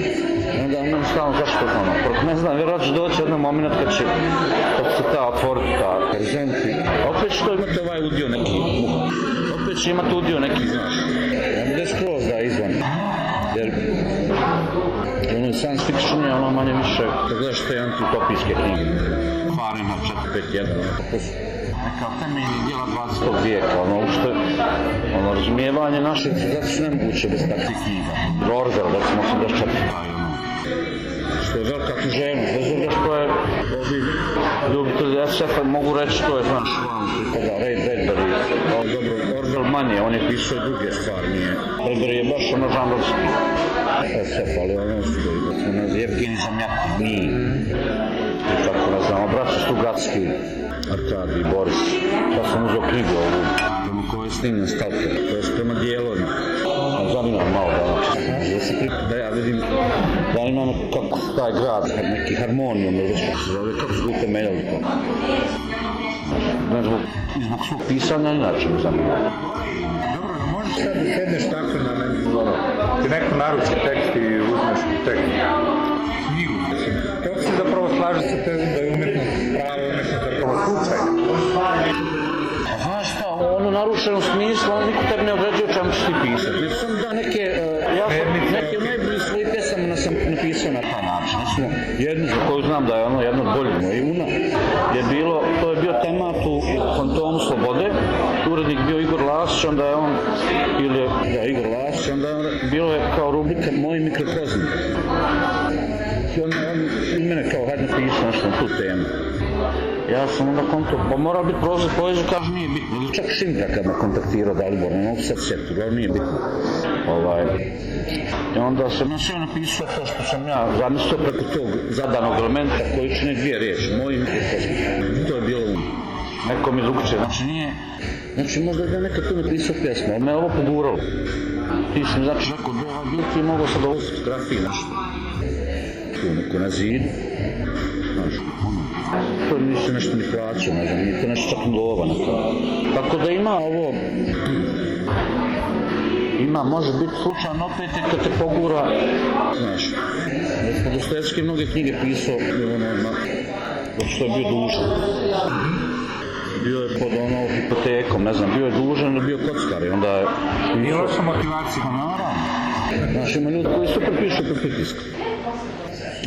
I onda on meni stalno, zašto, ono, pro- ne znam, vjerojatno će doći jedan moment kad će, kad će se ta otvoriti, ta horizonti. A opet što imate ovaj udio neki, opet će imati udio neki, znaš. Ne bude skroz da je izvan. Jer ono science fiction je ono manje više, kad gledaš te antitopijske knjige. Fahrenheit 451, ono kako su neka temeljni dijela 20. vijeka, ono uopšte, ono razumijevanje našeg civilizacije je nemoguće bez takvih knjiga. Orwell, recimo 84, književnost, bez obzira što je ovi ljubitelji SF-a mogu reći to je, znaš, pripada Ray Bradbury, dobro, Orwell manje, on je pisao druge stvari, nije. Bradbury je baš ono žanrovski. SF, ali ono su da se ne Evgeni Zamjatin, nije. I tako, ne znam, braća Stugacki, Arkadi, Boris, sad sam uzeo knjigu ovu, prema kojoj je snimljen Stalker, to je prema dijelovima. Zanima malo da, da ja vidim, ima ono kako taj grad, neki harmonijom, ili zove, kako su ga utemeljali to. Ne zbog, i zbog svog pisanja, inače me zanima. Možeš sad da sedneš tako na meni, ono, ti neko naruči tekst i uzmeš tekst. Knjigu, mislim. Kako se zapravo slaže sa tezom da je umjetnost prava umjetnost zapravo slučaj? A znaš šta, ono u narušenom smislu, on niko tebi ne određuje o čemu ćeš ti pisati. Da neke, uh, ja sam neke od najboljih svojih pesama sam napisao na taj način. Recimo, jednu za koju znam da je ono jedna od boljih mojih una, je bilo, to je bio temat u Fantomu Slobode, urednik bio Igor Lasić, onda je on, ili da, Igor Lasić, onda je on, bilo je kao rubrika Moji mikrokozmi. I on, on i mene kao, hajde napisao nešto na tu temu. Ja sam onda konto, pa mora biti prozor poezija, kaže nije bitno. Ili čak Šindra kad me kontaktirao Dalibor, mogu sad uglavnom nije bitno. Ovaj. I onda sam ja napisao to što sam ja zamislio preko tog zadanog elementa koji čine dvije riječi, moji mikrokozmi. To je bilo um. Neko mi drugče, znači nije, znači možda da nekad tu napisao pjesmu, ali me je ovo poguralo. Ti sam znači rekao, da ovaj bil ti mogao sad ovo fotografiji nešto. Tu neko na zidu, ono, to nisi nešto ni plaćao, ne znam, nije to nešto čak ni lova. Tako da ima ovo, ima, može biti slučajno opet je kad te pogura, znaš, Dostojevski mnoge knjige pisao, ono, zato što je bio dužan. Bio je pod ono hipotekom, ne znam, bio je dužan bio kockar i onda je... Bilo su motivacije. Pa naravno. Znaš, ima ljudi koji super pišu pod pritiskom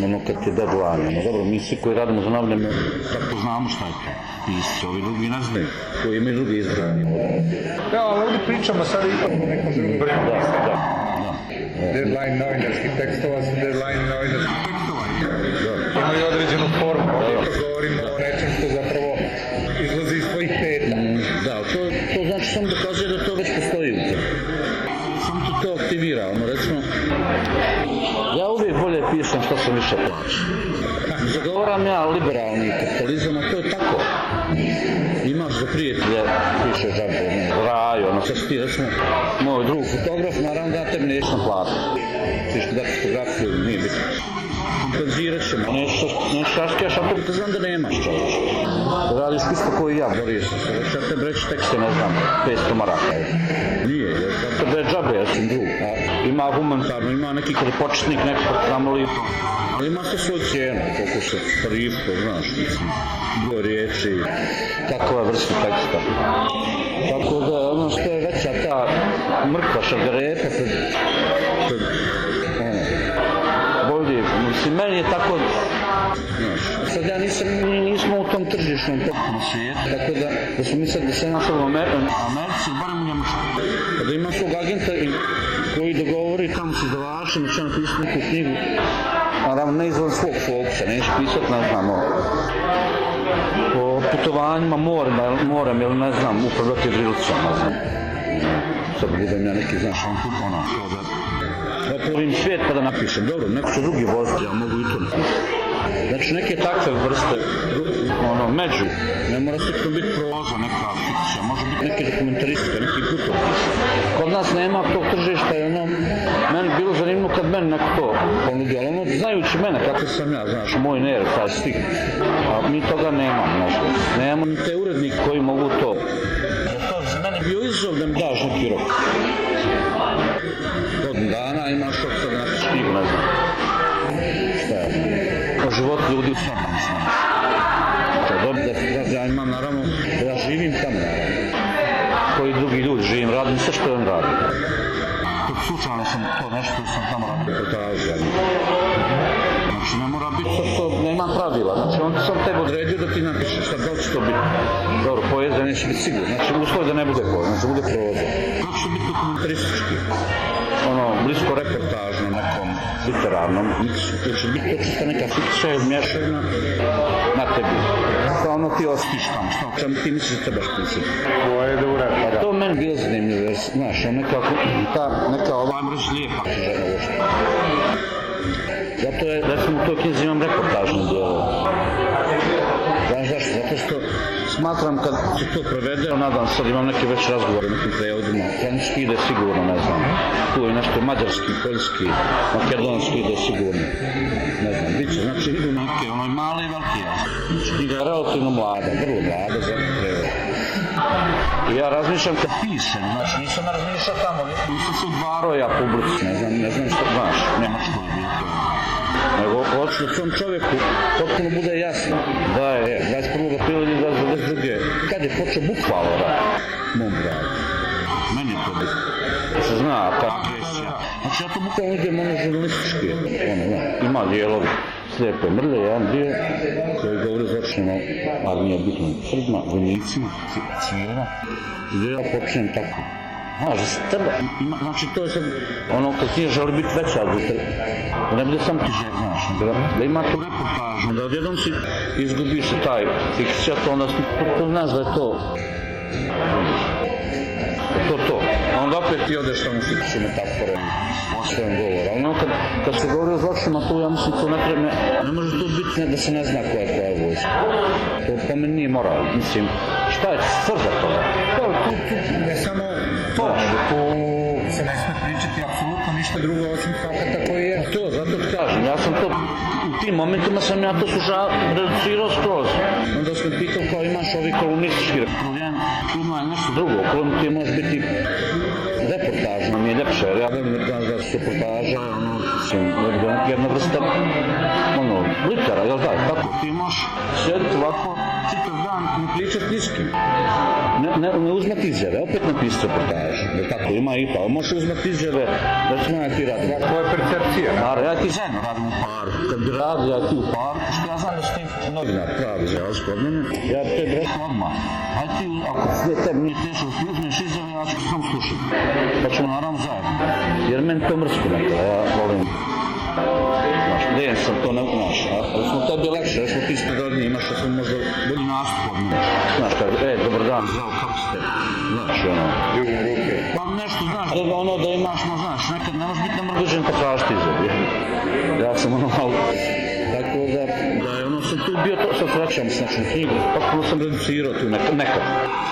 ono kad ti deadline, ono dobro, mi svi koji radimo za novine, tako znamo šta je to. Pisci, ovi drugi ne znaju, koji imaju drugi izbrani. Da, ali ovdje pričamo sad ipak o nekom drugom. Da, da, da. Deadline novinarskih tekstova su deadline novinarskih tekstova. Da. Imaju određenu formu, ovdje to što sam više plaća. Zagovaram ja liberalni kapitalizam, a to je tako. Imaš za prijatelje, piše žabe, ne, raju, ono sad ti recimo, moj drug fotograf, naravno da tebi neću naplatiti. Ti što dati fotografiju, nije bitno. Kompenzirat ćemo, nešto, nešto šaškeš, a to znam da nemaš čovječ. Da radiš isto koji ja, borio sam se, ja tebi reći tekste, ne znam, 500 maraka. Nije, jer za tebe je džabe, ja sam drug. Ima humanitarno, ima neki kad je početnik, neko znamo li to. Ali ima to svoju cijenu, koliko se tarifu, znaš, broj riječi, kakva je vrsta teksta. Tako da, ono što je veća ta mrkva šargarepa pred, meni je tako, sad ja nisam, nismo u tom tržišnom potpuno tako da, da smo mi sad, da se našao u Amer Americi, barem u Njemačkoj, kada ima svog agenta koji dogovori tamo s izdavačem, će napisati neku knjigu, naravno ne izvan svog fokusa, neće pisati, ne znamo, o putovanjima morem, morem ili ne znam, upravljati drilicom, ne znam. Sad budem ja neki, znaš, on tu ono, da otvorim svijet pa da napišem, dobro, neko će drugi voziti, ja mogu i to. Znači neke takve vrste, ono, među, ne mora slično biti proza, neka fikcija, može biti neke dokumentaristika, neki putopis. Kod nas nema tog tržišta i ono, meni bilo zanimljivo kad meni neko to ponudio, ali ono, znajući mene kako sam ja, znaš, moj nerv, taj stih, a mi toga nemamo, znaš, nemamo ni te urednike koji mogu to. To za mene bio izazov da mi daš neki rok. Godin dana imaš rok sad napiš knjigu, ne znam. Šta je? O životu ljudi u. To je dobro da, ja imam, naravno, ja živim tamo, naravno. Koji drugi ljudi živim, radim sve što on radi. Slučajno sam to nešto sam tamo radio. Znači ne mora biti to što nema pravila. Znači on sam tebi odredio da ti napišeš šta da će to biti. Dobro, poezija neće biti sigurno. Znači uslov da ne bude poezija, znači bude proza. Kako će biti dokumentaristički? Ono, blisko reportažno, nekom literarnom, to će biti to čista neka fikcija ili mješavina na tebi. Pa ono ti ostiš tamo, šta, o čemu ti misliš da trebaš pisati? To je da uradi. Pa to meni bilo zanimljivo, jer, znaš, nekako, ta, neka ova mrež lijepa žena ovo Zato je, recimo, u toj knjizi imam reportažno dijelo. Znaš zašto? Zato što smatram kad se to prevede, nadam se da imam neke već razgovore na tim prevodima. Francuski ide sigurno, ne znam. Tu je nešto mađarski, poljski, makedonski ide sigurno. Ne znam, bit će, znači idu neke, i male i velike. Knjiga je relativno mlada, vrlo mlada za ja razmišljam kad pišem, znači nisam razmišljao tamo, nisam se odvarao ja publici, ne znam, ne znam što, znaš, Nemačko je bilo to. Nego hoću da tom čovjeku potpuno bude jasno da je 21. aprila 1922. kad je počeo bukvalo rat mom gradu. Meni je to bitno. Se zna ta agresija. Znači ja to bukvalno idem ono žurnalistički. Ono, da, ima dijelovi slijepe mrlje, jedan dio koji govori zločinima armija bitnim Srbima, vojnicima, civilima. Gdje ja počnem tako. Da se treba, ima, znači to je sad, ono kad ti želi biti veća, te, da ne bude sam ti žel, znaš, da, da ima tu reportažu, da odjednom si izgubiš taj fikcija, to onda si, to, to znaš da je to, da to to. A onda opet ti odeš tamo fikciju metafore, o svojem govoru, ali ono kad, kad se govori o zločinima, to ja mislim, to ne treba, ne, može to biti ne, da se ne zna koja je koja vojska. To po meni nije moral, mislim, šta je srđa toga? To, Ne samo to, nego tu se ne sme pričati apsolutno ništa drugo osim fakata koji je. To, zato ti kažem, ja sam to, u tim momentima sam ja to slušao, reducirao skroz. Onda sam pitao kao imaš ovi kolumnistički reprojen, ima je nešto drugo, kolumn ti može biti reportažno, mi je ljepše, ja volim da, da su reportaža, ono, mislim, jedna vrsta, ono, litera, jel da, tako, ti možeš sjediti ovako, čitav dan, ne pričat ni s kim. Ne, ne, ne uzmati izjave, opet napisati reportažu, jel tako, ima i pa, možeš uzmati izjave, da ćemo ja ti radim. To je percepcija. Naravno, ja ti zajedno radim u paru. Kad bi radio ja ti u paru, što ja znam da si ti novinar pravi za vas kod mene, ja tebi rekao odmah. Aj ti, ako sve tebi nije teško uzmeš izjave, ja ću sam slušati. Pa ćemo naravno zajedno. Jer meni to mrsko nekada, ja volim Znaš, gdje sam to ne znaš, a ali smo tebi lakše, jer smo ti ispredodniji, imaš da sam možda bolji nastup od mene. Znaš, kad, e, dobar dan, zdravo, kako ste? Znaš, ono, Ljubim ruke. pa nešto, znaš, da ono da imaš, no, znaš, nekad ne može biti namrgođen pa tražiti izgled. Ja sam ono malo, tako da, da je ono, sam tu bio, to, sad vraćam se znači, knjigu, potpuno sam reducirao tu nekad, nekad.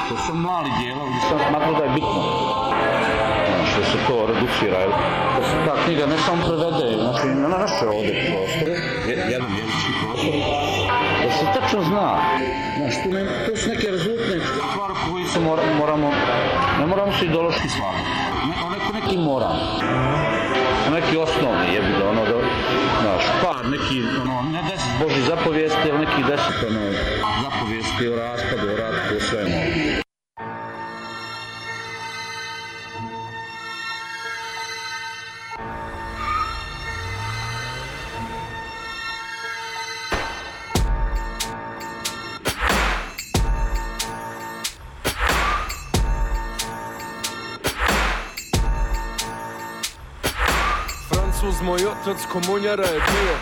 To su mali dijela gdje sam smatrao da je bitno. Da se to reducira, jel? da se ta knjiga ne samo prevede, znači, na naše ovdje prostore, je- jedan jezički prostor, da se tačno zna. Znaš, tu, ne, tu su neke rezultne stvari koji se mora, moramo, ne moramo se ideološki slagati. Ne, neko, neki moram. Neki osnovni, jebi ga, ono da, znaš, par, neki, ono, ne deset Božih zapovijesti, ali neki deset, ono, zapovijesti o raspadu, o ratu, o svemu. Francuz moj otac komunjara je bio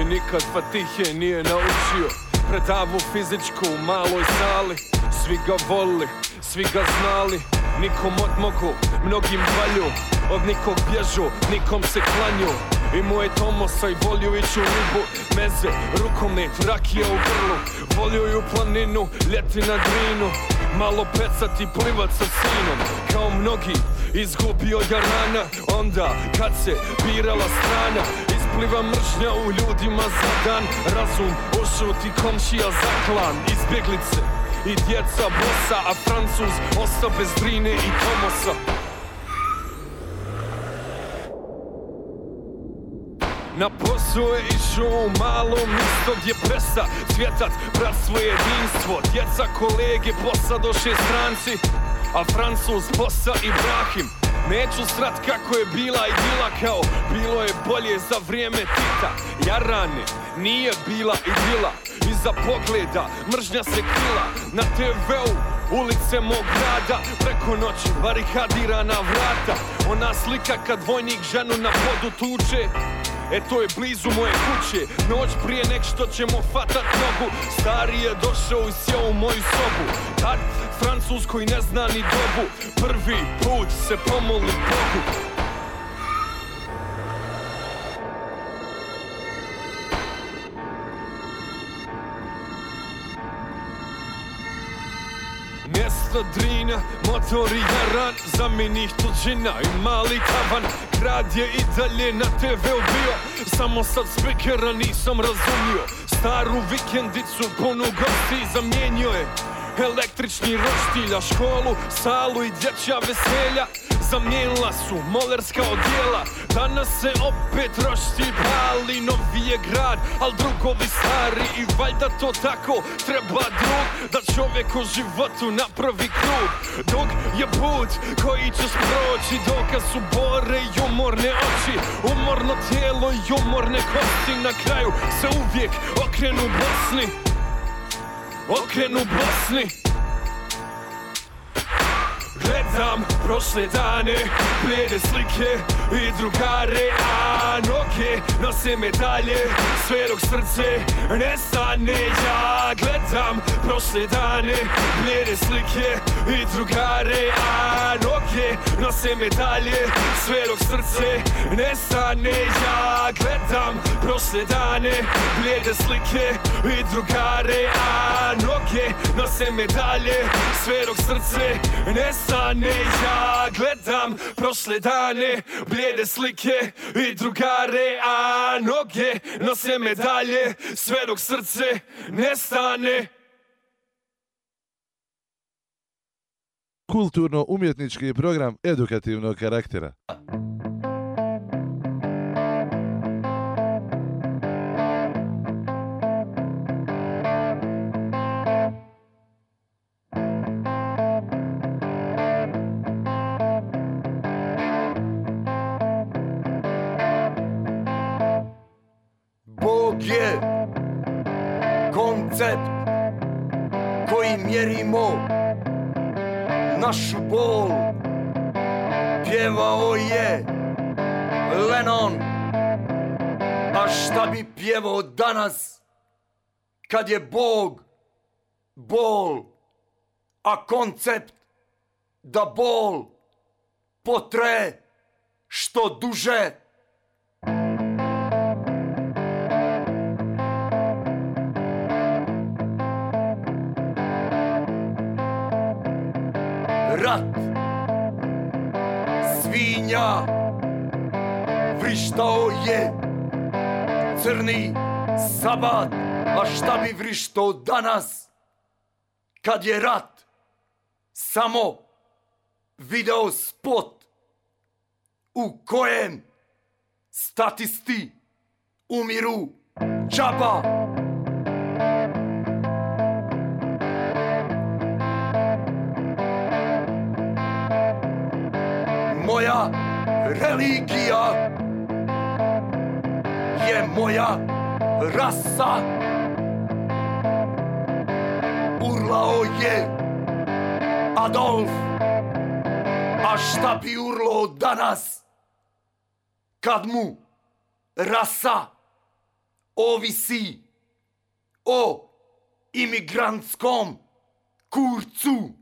I nikad Fatihe nije naučio. Predavu fizičku u maloj sali Svi ga volili, svi ga znali. Nikom odmogu, mnogim valju Od nikog bježu, nikom se klanju. Imao je Tomosa i volio ići u ribu Meze, rukomet, rakija u grlu. Volio je u planinu, ljeti na drinu Malo pecati, plivat sa sinom Kao mnogi, izgubio ja rana Onda, kad se birala strana. Ispliva mržnja u ljudima za dan. Razum ošuti komšija za klan. Izbjeglice i djeca bosa A Francuz ostao bez drine i Tomosa. Na posao je išao u malo mjesto gdje presa cvjetat bratstvo i jedinstvo. Djeca, kolege, posadoše stranci A Francuz, posa Ibrahim. Neću srat kako je bila i bila kao Bilo je bolje za vrijeme Tita. Jarane, nije bila i bila Iza pogleda, mržnja se krila. Na TV-u, ulice mog grada Preko noći, barikadirana vrata. Ona slika kad vojnik ženu na podu tuče E to je blizu moje kuće. Noć prije nek što ćemo fatat nogu. Stari je došao i sjeo u moju sobu. Tad Francuz koji ne zna ni dobu. Prvi put se pomoli Bogu Mjesto Drina, motor jaran Zamenih tuđina i mali kavan. Grad je i dalje na TV-u bio Samo sad spekera nisam razumio. Staru vikendicu punu gosti zamijenio je. Električni roštilja, školu, salu i dječja veselja Zamijenila su molerska odjela. Danas se opet roštilj pali Novi je grad, al drugovi stari. I valjda to tako treba drug Da čovjek u životu napravi krug. Dug je put koji ćeš proći Dokaz su bore i umorne oči. Umorno tijelo i umorne kosti Na kraju se uvijek okrenu Bosni. Okrenu Bosni Gledam prošle dane, blijede slike i drugare A noge nose medalje, sve dok srce ne stane. Ja gledam prošle dane, blijede slike i drugare A noge nose medalje, sve dok srce ne stane. Ja gledam prošle dane, blijede slike i drugare A noge nose medalje, sve dok srce ne stane Ja gledam prošle dane, blijede slike i drugare A noge nose medalje, sve dok srce ne stane Kulturno-umjetnički program edukativnog karaktera. Koncept koji mjerimo našu bol. Pjevao je Lennon, a šta bi pjevao danas kad je Bog bol, a koncept da bol potre što duže Vrištao je Crni sabat A šta bi vrištao danas? Kad je rat Samo video spot U kojem Statisti Umiru Džaba religija je moja rasa. Urlao je Adolf. A šta bi urlao danas kad mu rasa ovisi o imigrantskom kurcu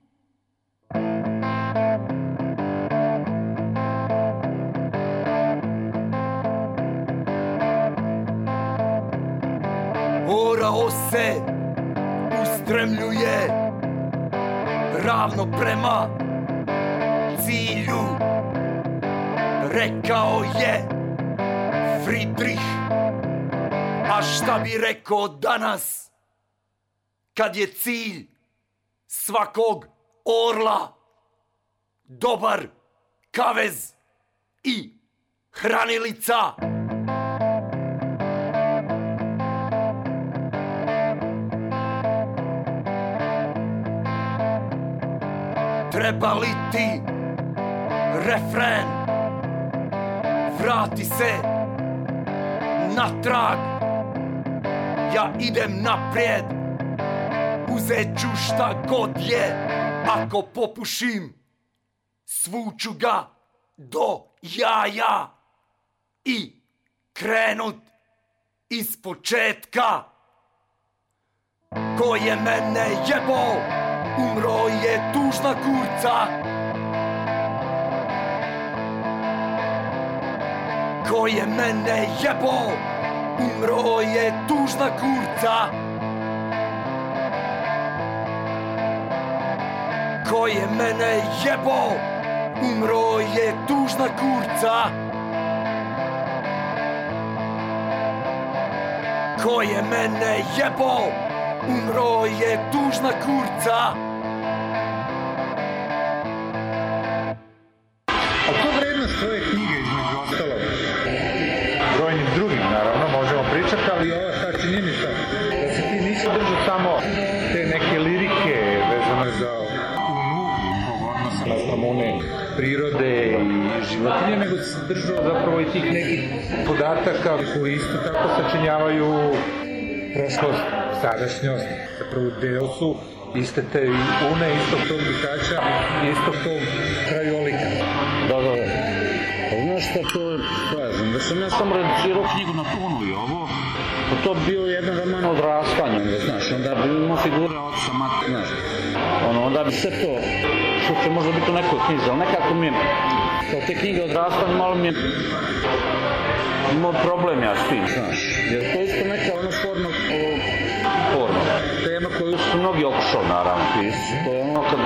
Orao se ustremljuje ravno prema cilju. Rekao je Friedrich A šta bi rekao danas Kad je cilj svakog orla Dobar kavez i hranilica Treba li ti refren. Vrati se natrag. Ja idem naprijed. Uzet ću šta god je. Ako popušim Svuću ga do jaja. I krenut iz početka. Ko je mene jebo Umro je tužna kurca. Ko je mene jebo Umro je tužna kurca. Ko je mene jebo Umro je tužna kurca. Ko je mene jebo Umro je tužna kurca. A to vrednost tvoje knjige između ostalog? Brojnim drugim, naravno, možemo pričati, ali ova ta činjenica da se ti nisi držao samo te neke lirike vezane za odnosa prirode i životinje, nego se držao zapravo i tih nekih podataka koji isto tako sačinjavaju prošlost, sadašnjost, zapravo deo su iste te une, istog tog dikača, istog tog krajolika. Da, da, da. Znaš šta to kažem, da sam ja samo reducirao knjigu na tunu i ovo, pa to bio jedan roman o odrastanju, onda, znaš, onda bi imao figure oca, mati, znaš, ono, onda bi sve to, što će možda biti u nekoj knjizi, ali nekako mi je, kao te knjige o odrastanju, malo mi je, imao problem ja s tim, znaš, jer to isto neka ono forma, o, forma, tema koju su mnogi okušao, naravno, pisci, to je ono kad,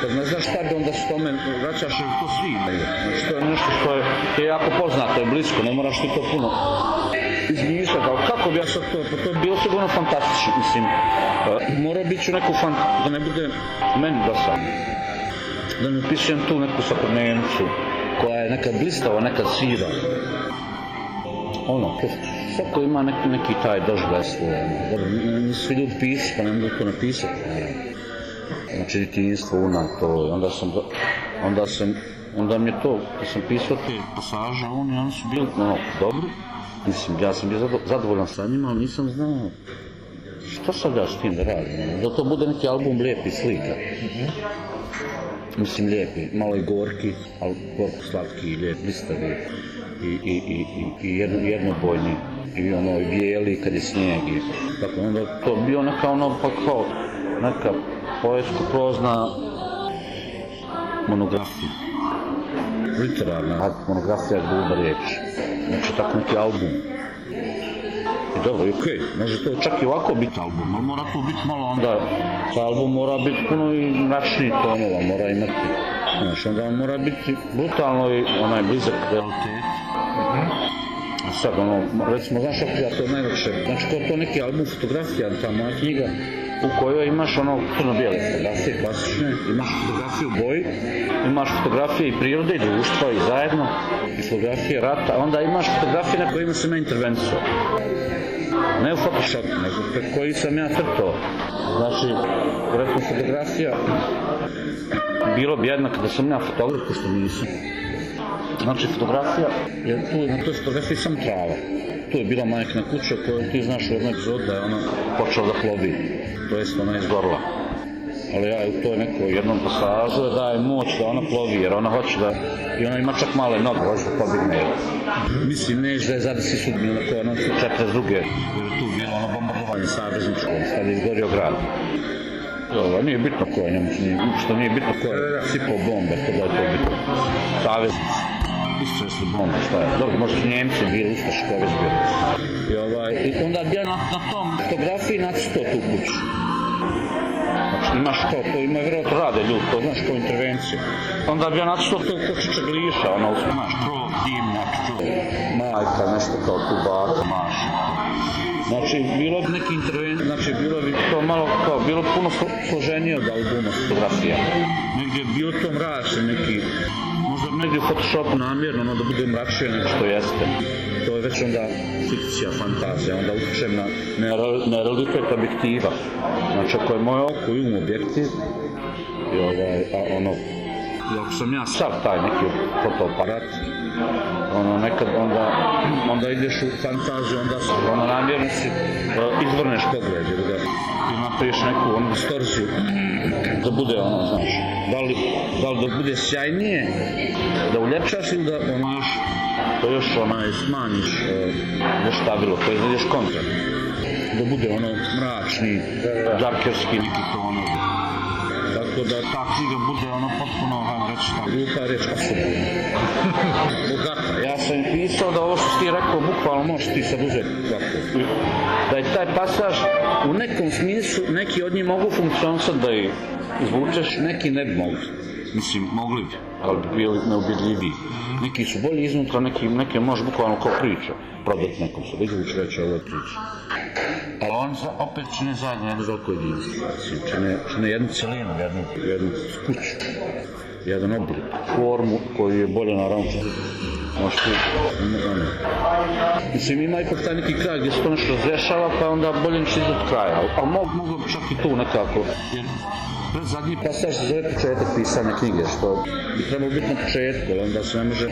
kad ne znaš šta bi onda s tome vraćaš jer to svi imaju. Znači to je nešto što je, to je jako poznato, je blisko, ne moraš ti to puno izmišljati, ali kako bi ja sad to, pa to bi bilo sigurno fantastično, mislim, uh, mora biti u neku fan, da ne bude meni dosadno. Da mi opisujem tu neku svakodnevnicu, koja je nekad blistava, nekad siva. Ono, to, svako ima neki, neki taj svoj, ono, nisu ljudi pisci, pa ne mogu to napisati, znači djetinjstvo, una, to, onda sam, onda sam, onda mi je to, kad sam pisao te pasaže, oni, oni su bili, ono, dobri, mislim, ja sam bio zado- zadovoljan sa njima, ali nisam znao šta sad ja s tim da radim, ono, da to bude neki album lijepih slika. Mislim, lijepi, malo i gorki, ali gorko slatki i lijep, blistavi, i, i, i, i, jedno, jednobojni, i ono, bijeli kad je snijeg, i tako, onda to bio neka ono, pa kao, neka poetsko-prozna monografija. Literarna monografija je gruba riječ. Znači tako neki album. I dobro, i okej, može to čak i ovako biti album, ali mora to biti malo onda, taj album mora biti puno i mračniji tonova, mora imati, znaš, onda on mora biti brutalno i onaj blizak realitet. A sad, ono, recimo, znaš kako ja to najlakše, znači to, to neki album fotografija, ta moja knjiga, u kojoj imaš ono crno-bijele fotografije, klasične, imaš fotografiju u boji, imaš fotografije i prirode i društva i zajedno, i fotografije rata, onda imaš fotografije na kojima sam ja intervenciju. Ne u Photoshopu, nego koji sam ja crtao. Znači, recimo fotografija, bilo bi jednako da sam ja fotograf, što nisam. Znači fotografija, jer tu na toj fotografiji sam trava. Tu je bila majkina kuća koju ti znaš u jednoj epizodi da je ona počela da plovi. To jest ona je izgorila. Ali ja u toj nekoj jednom pasažu joj daje moć da ona plovi jer ona hoće da... I ona ima čak male noge, hoće da pobigne. Mislim, neš da je zadesi sudbina na kojoj su 42. Jer je tu bilo ono bombardovanje savezničko, kad je izgorio grad. Ovo, nije bitno ko je njemu, što nije bitno ko je sipao bombe, to da je to bitno. Saveznici. Istresli bombe, šta je? Dobro, možda su Njemci bili, Ustaši koji već bili. I, ovaj, I onda ja na, na tom fotografiji nacrtao tu kuću. Imaš to, to ima vjerojatno rade ljudi, to znaš kao intervenciju. Onda bi ja nacrtao to kočića gliša, ono, znaš, krov, dimnjak, čuj, majka, nešto kao tu baka, maša. Znači, bilo bi neki intervencija, znači, bilo bi to malo kao, bilo puno slo- složenije od albuma fotografija. Negdje je bio to mračni neki, negdje u Photoshopu namjerno, ono da bude mračnije nego što jeste. To je već onda fikcija, fantazija, onda utječem na, na, re- na realitet objektiva. Znači, ako je moje oko i um objektiv, i ovaj, a ono, i ako sam ja sav taj neki fotoaparat, ono nekad onda, onda ideš u fantaziju, onda ono namjerno si uh, izvrneš pogled, jer da ti napraviš neku onu distorziju, da bude ono, znaš, da li, da li da bude sjajnije, da uljepšaš ili da ono još, to još onaj smanjiš uh, još stabilo, to je ideš kontra. Da bude ono mračni, darkerski neki tonovi. Tako Tako da ta knjiga bude ono potpuno, hajmo reći, ta glupa reč, apsolutno. Bogata. Ja sam im pisao da ovo što ti rekao, bukvalno možeš ti sad uzeti. Da je taj pasaž u nekom smislu, neki od njih mogu funkcionisati da ih izvučeš, neki ne bi mogli. Mislim, mogli bi, ali bi bili neubjedljiviji. Neki su bolji iznutra, neki, neke može bukvalno kao priča prodati nekom se, izvući reći ovo je priča. Ali on za, opet čine zajedno jednu veliku. Mislim, čine, čine jednu celinu, jednu, jednu kuću, jedan oblik, formu koju je bolje naravno Možeš ti, ono. Mislim, ima ipak taj neki kraj gdje se to nešto razrešava, pa onda bolje neće izdati kraja. Ali mogu, mogu čak i tu nekako. Jer pred zadnji pasaž se zove početak pisanja knjige, što bi trebalo biti na početku, onda se ne može,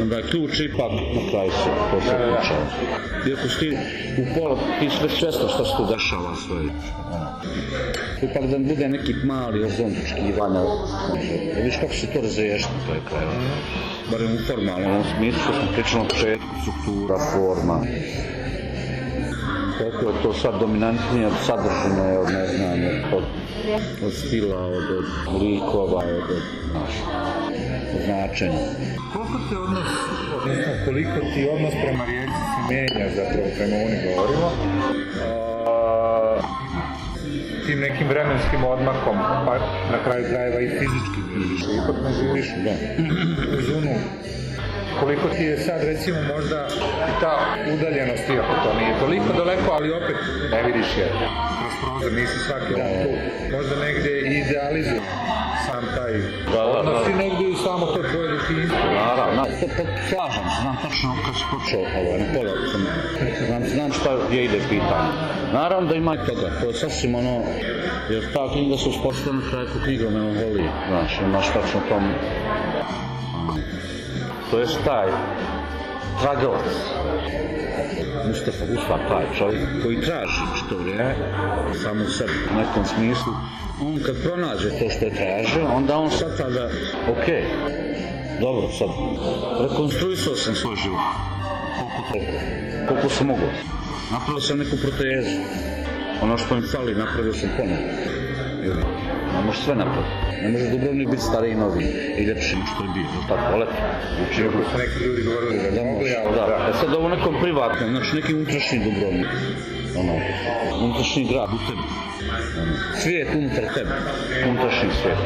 onda je ključ ipak na kraju se to se ključava. Iako si ti u pola, ti si već svjesno što se tu dešava sve. Ipak da bude neki mali ozon očekivanja, da vidiš kako se to razriješiti na kraju krajeva. Barem u formalnom smislu, što smo pričali na početku, struktura, forma, koliko je to sad dominantnije od sadržine, od ne znam, od, od stila, od, od likova, od, od, značenja. Koliko ti odnos, odnosno koliko ti odnos prema rijeci se mijenja zapravo prema Uni govorimo, a, tim nekim vremenskim odmakom, pa na kraju krajeva i fizički živiš, ipak ne živiš da. uz Unu. Koliko ti je sad recimo možda i ta udaljenost, iako to nije toliko daleko, ali opet ne vidiš je kroz prozor, nisi svaki dan tu. Možda negdje i idealizuje sam taj Da, da, odnos da. i negdje i samo to tvoje djetinjstvo. Naravno, slažem znam tačno kad si počeo ovo, na pola sam, znam, znam šta gdje ide pitanje. Naravno da ima i toga, to je sasvim ono, jer ta knjiga se uspostavlja na kraju knjiga o melanholiji, znaš, imaš tačno tom, to je taj tragalac, Mustafa Uspa, taj čovjek koji traži što vrijeme, samo sebi, u nekom smislu, on kad pronađe to što je tražio, onda on shvata da, ok, dobro, sad, rekonstruisao sam svoj život, koliko toliko, koliko sam mogao. Napravio sam neku protezu, ono što mi fali, napravio sam ponovno. Ne možeš sve napraviti. Ne može Dubrovnik biti stariji i novi i ljepši nego što je bio, tako, lepo. Znači, Iako su neki ljudi govorili da ne mogu, ja, da, da. E sad ovo nekom privatnom, znači neki unutrašnji Dubrovnik, ono, unutrašnji grad u tebi, ono, svijet unutar tebe, unutrašnji svijet.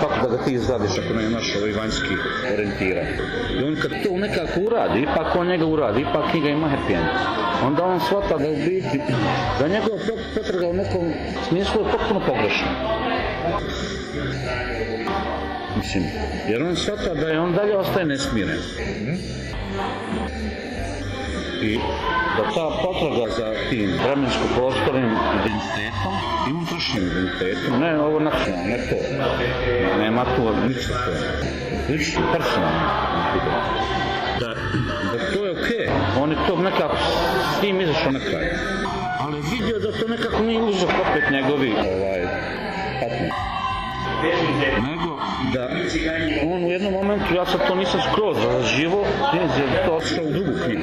Kako da ga ti izgradiš ako nemaš ovaj vanjski orijentiran? I on kad to nekako uradi, ipak on njega uradi, ipak knjiga ima happy end. Onda on shvata da u biti, da njegova pot- potraga u nekom smislu je potpuno pogrešna. Mislim, jer on shvata da je on dalje ostaje nesmiren. I da ta potraga za tim vremensko-prostornim identitetom i unutrašnjim identitetom, ne ovo nacionalno, ne to, nema tu ništa to, lično, personalno, da, da to je okej, on je to nekako s tim izašao na kraj. Ali vidio da to nekako nije uzak opet njegovi ovaj, partner. Nego da on u jednom momentu, ja sad to nisam skroz razživo, je to otišao u drugu knjigu.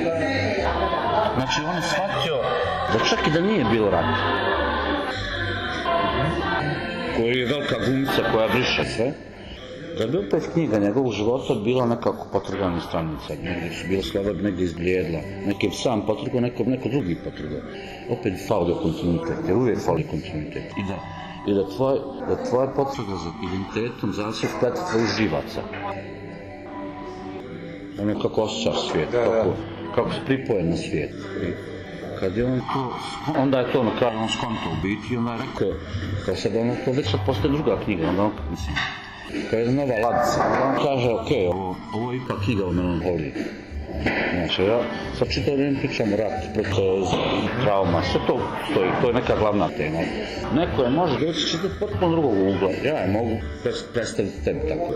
Znači on je shvatio da čak i da nije bilo rata, koji je velika gumica koja briše sve, da bi opet knjiga njegovog života bila nekako potrgana stranica, negdje su bile slava, negdje izblijedla, neki bi sam potrgao, neko, neko drugi potrgao. Opet falio kontinuitet, jer uvijek fali kontinuitet. I da, i da, tvoj, da tvoja potraga za identitetom zavisi od spleta tvojih živaca. Ono kako osjećaš svijet, kako, kako si pripojen na svijet. I kad je on to, onda je to na kraju on skonto u biti i onda je rekao, kao sad ono, to već sad postoje druga knjiga, onda on, mislim, kao jedna nova ladica. On kaže, ok, ovo, ovo je ipak knjiga o melanholiji. Znači, ja sad čitao vrijeme pričam o ratu, protezi, trauma, sve to stoji, to je neka glavna tema. Neko je može doći čitati potpuno drugog ugla, ja je mogu predstaviti tebi tako,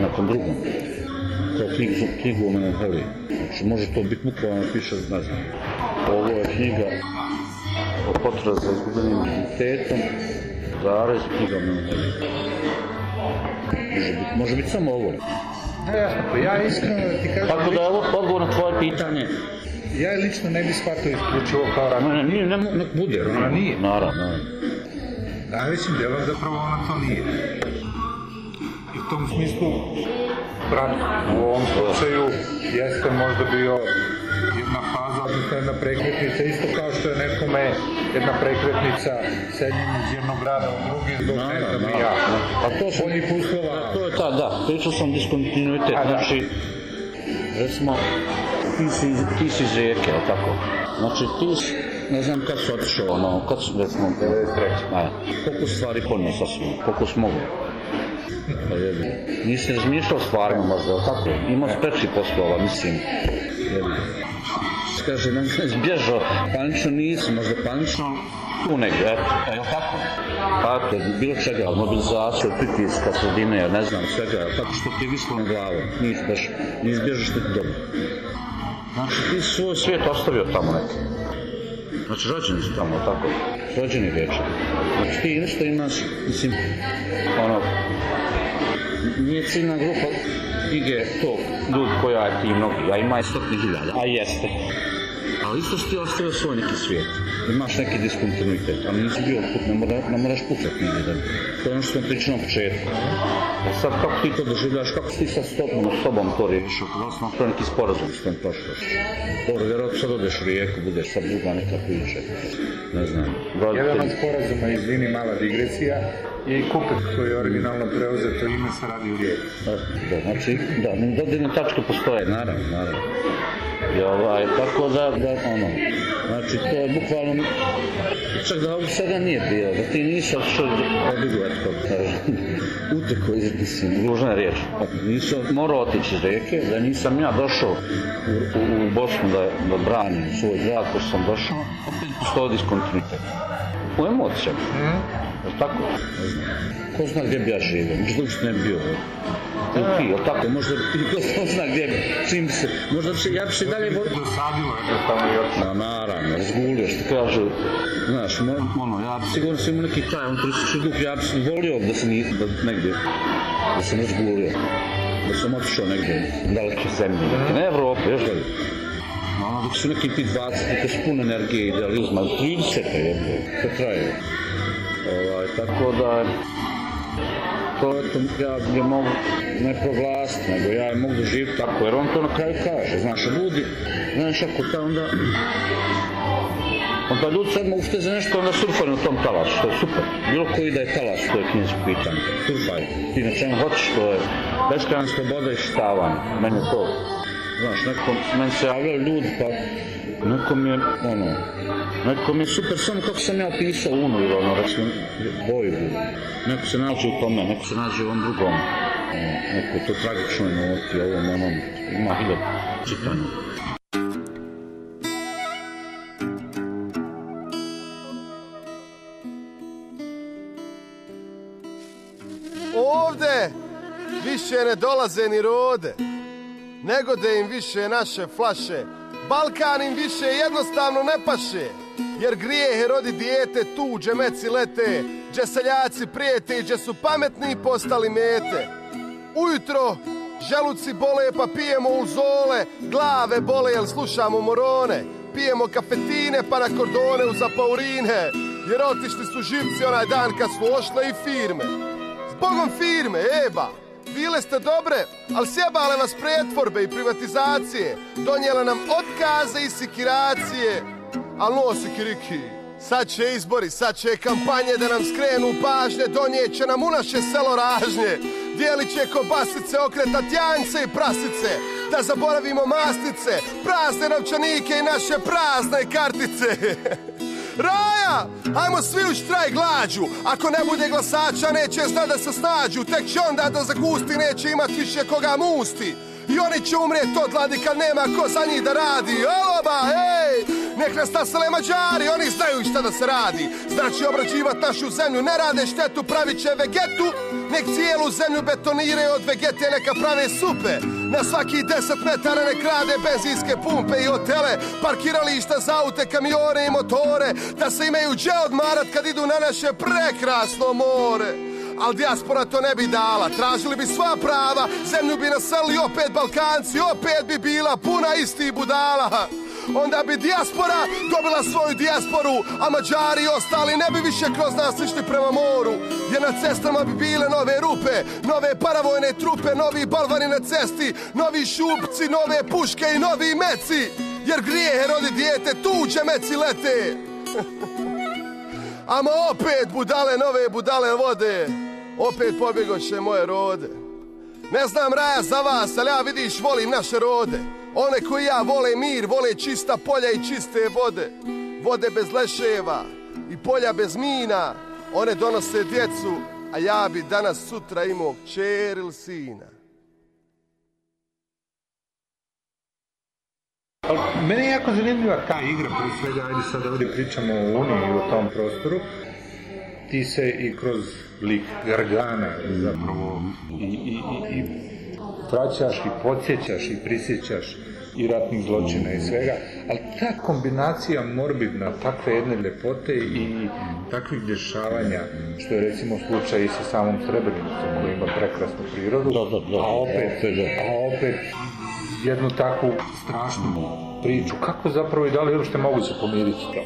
nekom drugom. Kao knjigu, knjigu o melanholiji. Znači, može to biti bukvalno piše, ne znam. Ovo je knjiga o potrazi za izgubljenim identitetom, zarez, knjiga o melanholiji. Može biti, može biti samo ovo. Jasno, pa ja iskreno ti kažem... Tako da je ovo odgovor na tvoje pitanje. Ja lično ne bi shvatio isključivo kao rat. Ne, ne, ne, nek bude. A nije. Naravno, naravno. najvećim delom zapravo ona to nije. I u tom smislu, brat u ovom slučaju jeste možda bio jedna odnosno jedna prekretnica, isto kao što je nekome jedna prekretnica seljenje iz jednog grada u drugi zbog ne znam i ja. A to su Boljih uslova. To je ta, da, pričao sam diskontinuitet, A, da. znači, recimo, ti si, ti si iz rijeke, tako? Znači, ti si, ne znam kad si otišao, ono, kad si, recimo, 93. Ajde, koliko si stvari ponio sa svojom, koliko si mogu? Pa jebi. Nisi razmišljao stvarima možda, tako? Imao spreči poslova, mislim. Jebi. Kaže, ne znam, zbježao, panično nisi, možda panično tu negdje, eto, e, jel tako? Pa bilo čega, mobilizaciju, pritiska, sredine, ne znam, svega, tako što ti vislo na glavu, nisi baš, ne izbježaš ti dobro. Znači, ti si svoj svijet ostavio tamo neki. Znači, rođeni su tamo, tako? Rođeni riječi. Znači, ti nešto imaš, mislim, ono, nije ciljna grupa knjige to ljudi koja je ti mnogi, a ima je stotni hiljada, a jeste. Ali isto si ti ostavio svoj neki svijet. Imaš neki diskontinuitet, ali nisi bio put, ne, mora, ne moraš pucat nigdje da... To je ono što smo pričali na početku. A sad kako ti to doživljaš, kako ti sa stopom, s tobom to riješiš, da si napravio neki sporazum s tom prošlošću? Dobro, vjerojatno sad odeš u rijeku, budeš sad druga neka priča. Ne znam, Jedan od sporazuma, izvini, mala digresija, i kupec koji je originalno preuzeto ime sa radi u. Da, znači, da, dodirne tačke postoje, naravno, naravno. I ovaj, tako da, da, ono, znači, to je bukvalno, čak da ovdje sada nije bilo, da ti da bigu, eto kako kaže, uteko iz, mislim, ružna je riječ, nisam morao otići iz rijeke, da nisam ja došao u, u, u Bosnu da, da branim svoj grad, ko sam došao, opet postoji diskontinuitet. U emocijama. Jel tako? Ko zna gdje bi ja živio, možda uopšte ne bi bio. Ili ti, jel tako? Možda i ko zna gdje bi, čim bi se, možda bi se, ja bi se dalje volio. Dosadilo je tamo i otišao. Naravno, razgulio što kažu, znaš, mo- ono, ja bi sigurno sam imao neki taj, on turistički duh, ja bi se volio da sam i- da, negdje, da sam razgulio, da sam otišao negdje, u daleke zemlje, ne Evrope, još dalje. Ono, dok su neki ti 20, neke su pune energije idealizma, 30 je, to traje. Ovaj, tako da, to ja je mogu ne proglasiti, nego ja je mogu doživjeti tako, jer on to na kraju kaže, znaš, ljudi, znaš, ako ta onda, onda ljudi sad mogu za nešto, onda surfaju na tom talasu, što je super. Bilo koji da je talas, to je kinesko pitanje, surfaj, ti na čemu hoćeš, to je beskrajna sloboda i štavanje, meni je to, znaš, nekom, meni se javljaju ljudi, pa nekom je, ono, nekom je super samo kako sam ja opisao Unu ili ono, recimo, boju, neko se nađe u tome, neko se nađe u ovom drugom, ono, neko to tragičnoj noti, ovom, onom, ima hiljad čitanja. Ovde više ne dolaze ni rode, nego da im više naše flaše. Balkan im više jednostavno ne paše, jer grijehe rodi dijete tu, gdje meci lete, gdje seljaci prijete i su pametni postali mete. Ujutro želuci bole pa pijemo uzole, glave bole jel slušamo morone, pijemo kafetine pa na kordone uz apaurine, jer otišli su živci onaj dan kad su ošle i firme. Zbogom firme, eba! Bile ste dobre, ali sjebale vas pretvorbe i privatizacije. Donijela nam otkaze i sikiracije. Al no sikiriki, sad će izbori, sad će kampanje da nam skrenu pažnje, donijet će nam u naše selo ražnje. Dijelit će kobasice, okretat janjce i prasice, da zaboravimo mastice, prazne novčanike i naše prazne kartice. Raja! Ajmo svi u štraj glađu. Ako ne bude glasača neće zna da se snađu. Tek će onda da zagusti neće imat više koga musti. I oni će umrijet od gladi kad nema ko za njih da radi. Aloba, hej! Nek nas nasele mađari, oni znaju šta da se radi. Znači obrađivat našu zemlju, ne rade štetu, pravit će vegetu Nek cijelu zemlju betoniraju od vegete, neka prave supe. Na svaki 10 metara nek rade benzinske pumpe i hotele Parkirališta za aute, kamione i motore Da se imaju gdje odmarat kad idu na naše prekrasno more. Al dijaspora to ne bi dala, tražili bi sva prava Zemlju bi naselili opet Balkanci, opet bi bila puna istih budala onda bi dijaspora dobila svoju dijasporu, a Mađari i ostali ne bi više kroz nas išli prema moru. Jer na cestama bi bile nove rupe, nove paravojne trupe, novi balvani na cesti, novi šupci, nove puške i novi meci. Jer grijehe rodi dijete, tuđe meci lete. Amo opet budale nove budale vode, opet pobjegoće moje rode. Ne znam raja za vas, ali ja vidiš volim naše rode. One koji ja vole mir, vole čista polja i čiste vode. Vode bez leševa i polja bez mina. One donose djecu, a ja bi danas sutra imao kćer ili sina. Meni je jako zanimljiva ta igra, prije svega, ajde sad ovdje pričamo o Uniji i o tom prostoru. Ti se i kroz lik Gargana zapravo i, i, i, i vraćaš i podsjećaš i prisjećaš i ratnih zločina i svega, ali ta kombinacija morbidna takve jedne ljepote i takvih dešavanja, što je recimo slučaj i sa samom Srebrenicom koja ima prekrasnu prirodu, a opet, a opet jednu takvu strašnu priču. Kako zapravo i da li je uopšte moguće pomiriti to?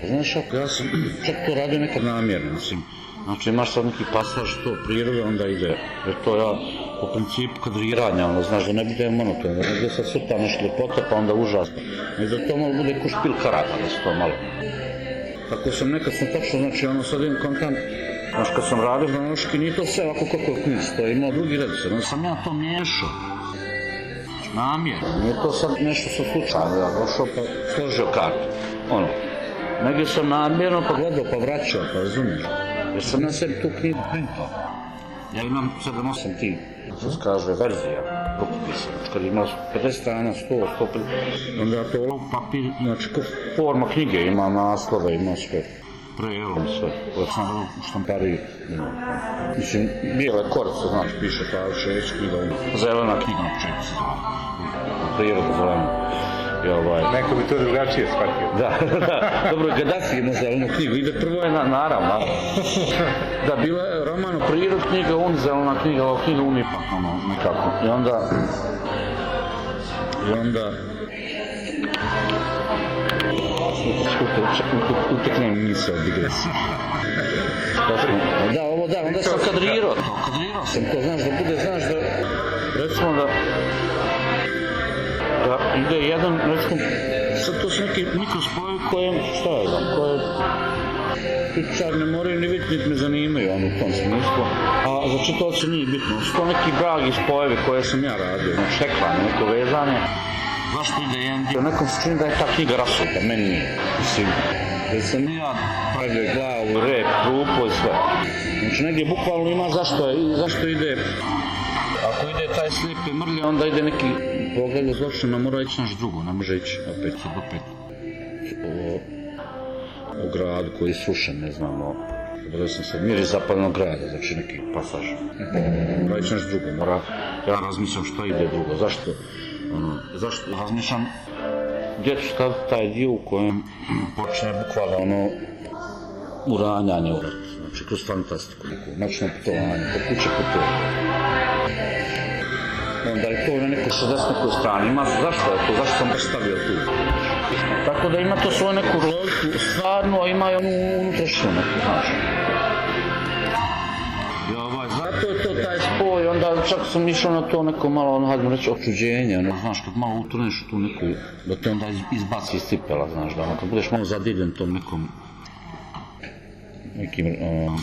Pa znaš, ja sam čak to radio nekad namjerno, mislim. Znači imaš sad neki pasaž to prirode, onda ide, jer to ja po principu kadriranja, ono, znaš, da ne bude monotono, da ne bude sad sutra nešto ljepota, pa onda užasno. I da to malo bude ko špil karata, da se to malo. Tako sam nekad sam točno, znači ono sad imam kontant, znaš, kad sam radio hronološki, nije to sve ovako kako je knjiz, to je imao drugi red, onda sam ja to miješao. Namjerno, nije to sad nešto sa slučajno, ja došao pa složio kartu, ono. Negdje sam namjerno pogledao pa vraćao, pa razumiješ. Jer sam na sebi tu knjigu printao. Ja imam 7-8 tih, što se kaže, verzija rukopisa. Znači kad ima 50 strana, 100, 150, onda to ovom papir, znači forma knjige, ima naslove, ima sve. Prejelom sve, koje sam u štampari, mislim, bijele korice, znači, piše ta šeć knjiga, zelena knjiga na početku se zove. Priroda zelena. I ovaj... Neko bi to drugačije shvatio. Da, da. Dobro, Gaddafi ima zelenu knjigu. Ide prvo je na, naravno. Da, bila je roman o prirod knjiga, on zelena knjiga, ova knjiga on ipak, ono, nekako. I onda... I onda... Utekne mi misle od digresije. Da, ovo da, onda sam kadrirao kadrirao sam to, znaš, da bude, znaš, da, recimo da, da ide jedan, recimo, sad to su neki mikrospojevi koje, šta ja znam, koje kritičar ne moraju ni biti, niti me zanimaju, ono, u tom smislu, a za čitavce nije bitno, su to neki blagi spojevi koje sam ja radio, znači, heklanje, neko vezanje, zašto ide jedan dio, nekom se čini da je ta knjiga rasuta, meni nije, mislim, jer sam ja pravio glavu, rep, rupo i sve. Znači negdje bukvalno ima zašto, je, zašto ide, ako ide taj slijepi mrlje, onda ide neki pogled zločina, mora ići naš drugo, ne može ići opet, sad opet. O, o gradu koji je sušen, ne znam, o, Govorio sam sad, mir iz zapadnog grada, znači neki pasaž. Mora ići naš drugo, mora, ja razmišljam što ide drugo, zašto, ono, zašto, razmišljam gdje ću staviti taj dio u kojem počne bukvalno ono uranjanje u rat, znači kroz fantastiku, neku. Noćno putovanje, po kuće putovanje. Onda je to na nekoj 60 strani, ima zašto je to, zašto sam baš stavio tu. Tako da ima to svoju neku logiku, stvarno, a ima i onu unutrašnju neku, znaš. Ovaj, zato je to taj spoj, onda čak sam išao na to neko malo, ono, hajde reći, očuđenje, ono, znaš, kad malo utoneš u tu neku, da te onda izbaci iz cipela, znaš, da ono, kad budeš malo zadivljen tom nekom, nekim, um,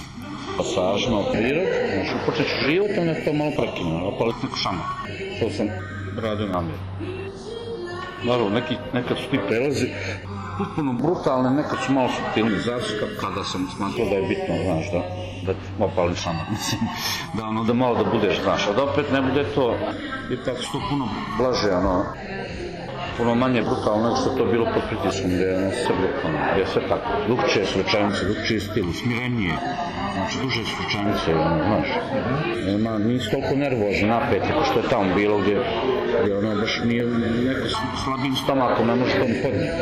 pasažima u prirod, znaš, počneš život, onda to malo prekinu, opalit neku šamak. To sam radio namjer. Naravno, neki, nekad su ti prelazi potpuno brutalne, nekad su malo subtilni, zavisi kada sam smatrao da je bitno, znaš, da, da ti opalim šamak, mislim, da ono, da malo da budeš, znaš, a da opet ne bude to, ipak su to puno blaže, ono, puno manje brutalno nego što to bilo pod pritiskom, gdje je sve brutalno, gdje je sve tako, su rečenice, drugčije stil, smirenije, znači duže su rečenice, ono, znaš, nema, nisi toliko nervozni, napeti, kao što je tamo bilo gdje, gdje ono baš nije neko slabim stomakom, ne može to ni podnijeti.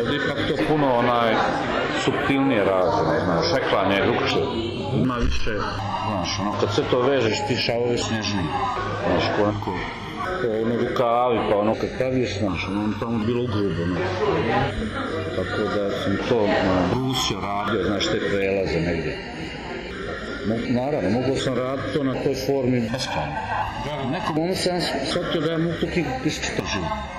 Ovdje ipak to puno onaj subtilnije razine, znaš, šeklanje je drugčije. Ima više, znaš, ono, kad se to vežeš, ti šavovi snježni, znaš, ko ono rukavi, pa ono kad praviš, znaš, ono ono tamo bilo ugrubo, ne. Tako da sam to ono, brusio, radio, znaš, te prelaze negdje. Naravno, mogao sam raditi to na toj formi beskrajno. Nekom momentu sam shvatio da ja mogu to isčitati život.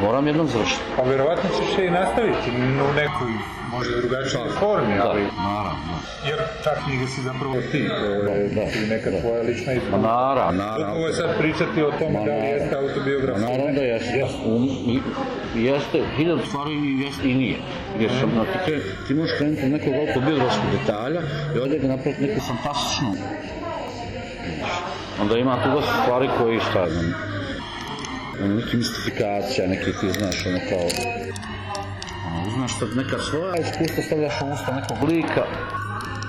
Moram jednom završiti. Pa vjerovatno ćeš i nastaviti u nekoj možda drugačijoj formi, Da, ali... naravno. Jer ta knjiga si zapravo ti, ovo je Da, ti neka tvoja lična izbora. naravno, naravno. Ovo je sad pričati o tome Ma da li jeste autobiografski. Ma naravno da jeste. Um, i, jeste, hiljadu stvari i jeste i nije. Jer sam, na, ti, kre- ti možeš krenuti od nekog autobiografskog detalja i ovdje ga napraviti neku fantastičnu. Onda ima tu dosta stvari koje, šta znam, ono, neki mistifikacija, neki ti znaš, ono kao, ono, uzmeš sad neka svoja iskustva, stavljaš u usta nekog lika,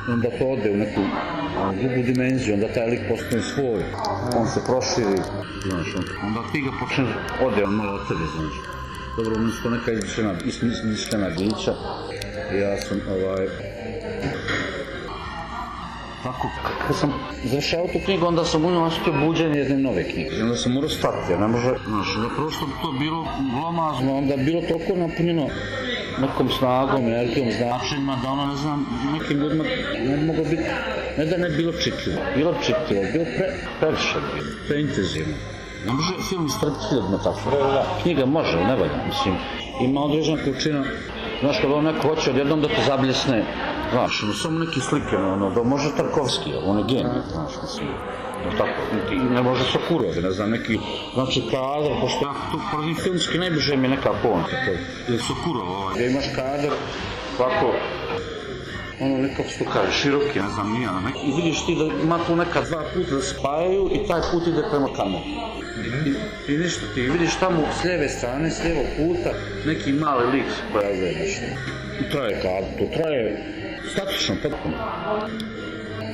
onda to ode u neku ono, drugu dimenziju, onda taj lik postane svoj, on se proširi, znaš, on- onda ti ga počneš, ode on malo od tebe, znaš. Dobro, meni su to neka izmišljena, bića, ja sam, ovaj, tako, kad sam završao tu knjigu, onda sam u njoj osjetio buđenje jedne nove knjige. I onda sam morao stati, jer ne može, znaš, da prvo što bi to bilo glomazno, onda bilo toliko napunjeno nekom snagom, energijom, značenjima, da ono, ne znam, nekim ljudima ne moglo biti, ne da ne bi bilo čitljivo, bilo čitljivo, bilo pre, previše, preintenzivno. Ne može film istrpiti hiljad metafora. Knjiga može, ne valja, mislim, ima određena količina Znaš, kad on neko hoće odjednom da te zabljesne, znaš, ono, samo neki slike, ono, da može Tarkovski, on je genij, znaš, mislim. Tako, i ne može Sokurov, ne znam, neki, znači kadar, pošto ja tu prazim filmski najbliže mi je neka ponta, to, ili Sokurov, ovaj, gdje imaš kadar, ovako, ono nekako se to kaže, široki, ne znam, nije, ono, neki, i vidiš ti da ima tu neka dva puta da spajaju i taj put ide prema kameru. I, i ništa, ti vidiš tamo s lijeve strane, s lijevog puta, neki mali lik se pojavljuje nešto. I traje kad, to traje statično, potpuno.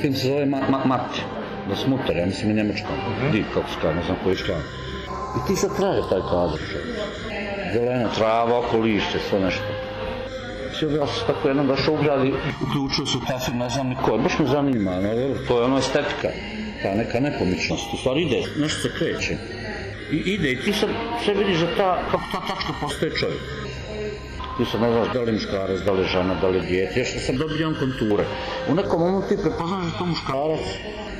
Film se zove Ma, Ma, Mati, da smutar, ja mislim i njemačkom, Di, kako se ne znam koji član. I ti sad traje taj čovječ. Zelena trava, oko lišće, sve nešto. Ja sam tako jednom došao u grad i uključio se u taj film, ne znam ni ko je, baš me zanima, no, to je ono estetika, ta neka nepomičnost, u stvari ide, nešto se kreće. I ide i ti sad sve vidiš da ta, kako ta tačka postaje čovjek. Ne znaš da li muškarac, da li žena, da li je dijete, još sad dobije on konture. U nekom momentu ti prepoznaš da to muškarac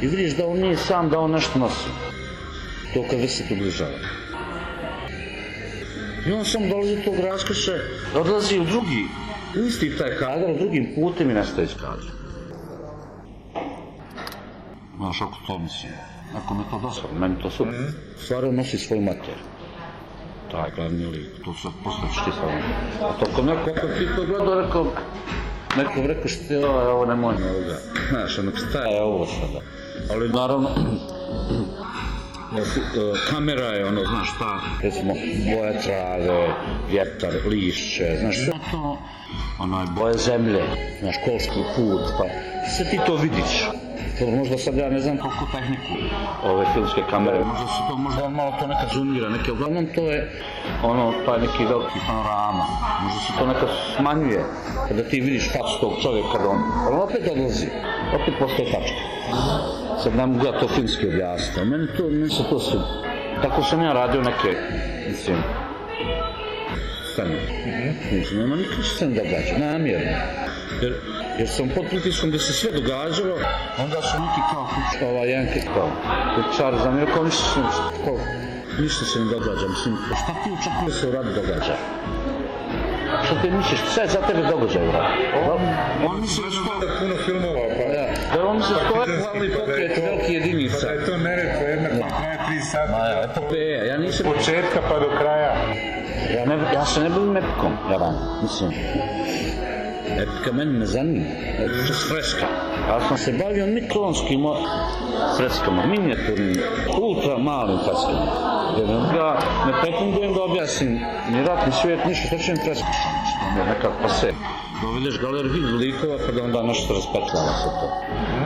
i vidiš da on nije sam, da on nešto nosi. To kad već se približava. I on sam dolazi do tog raskršća, odlazi u drugi, u isti taj kadar, drugim putem i nestaje iz kadra. Znaš, ako to mislim, ako mi to dosadno, meni to super. Stvarno nosi svoju materiju. Taj glavni lik, to sad postaviš ti samo. A to kod neko, ako ti to gledao, rekao, neko rekao što je ovo, ovo nemoj me ovoga. Znaš, ono, šta je ovo sada? Ali naravno, e, kamera je ono, znaš šta, recimo boja trave, vjetar, lišće, znaš to, ono je boje zemlje, znaš školski put, pa sve ti to vidiš. Dobro, možda sad ja ne znam koliko tehniku ove filmske kamere, možda se to, možda on malo to neka zoomira, neke, uglavnom to je ono, taj neki veliki panorama, možda se to neka smanjuje, kada ti vidiš facu tog čovjeka, kada on, on opet odlazi, opet postoje tačka. Sad ne mogu ja to filmski objasniti, meni to, meni se to tako sam ja radio neke, mislim, scene. Mislim, nema nikakve scene događa, namjerno. Jer, jer sam pod pritiskom gdje se sve događalo, onda su neki kao kuć, ova Janke kao, kućar za mene, kao ništa se, kao, ništa se ne događa, mislim, pa šta ti očekuje se u radu događa? Šta ti misliš, je za tebe događaj u radu? On, on misli da što... Da puno filmova, pa... Da, da on misli da što je glavni pa da pokret to- veliki jedinica. Pa da je to neretko jedna koja traje tri sata. Ma ja, epopeja, ja nisam... Od početka pa do kraja. Ne, ja se ne bavim epikom, ja mislim. Epika meni ne zanima, epika freska. Ja sam se bavio mikronskim freskama, minijaturnim, ultra malim freskama. Jer ja ne pretendujem da objasnim ni rat, ni svijet, ništa, hoćem freska. Što je nekak pase. Dovedeš galeriju likova pa da onda nešto raspetlava se to.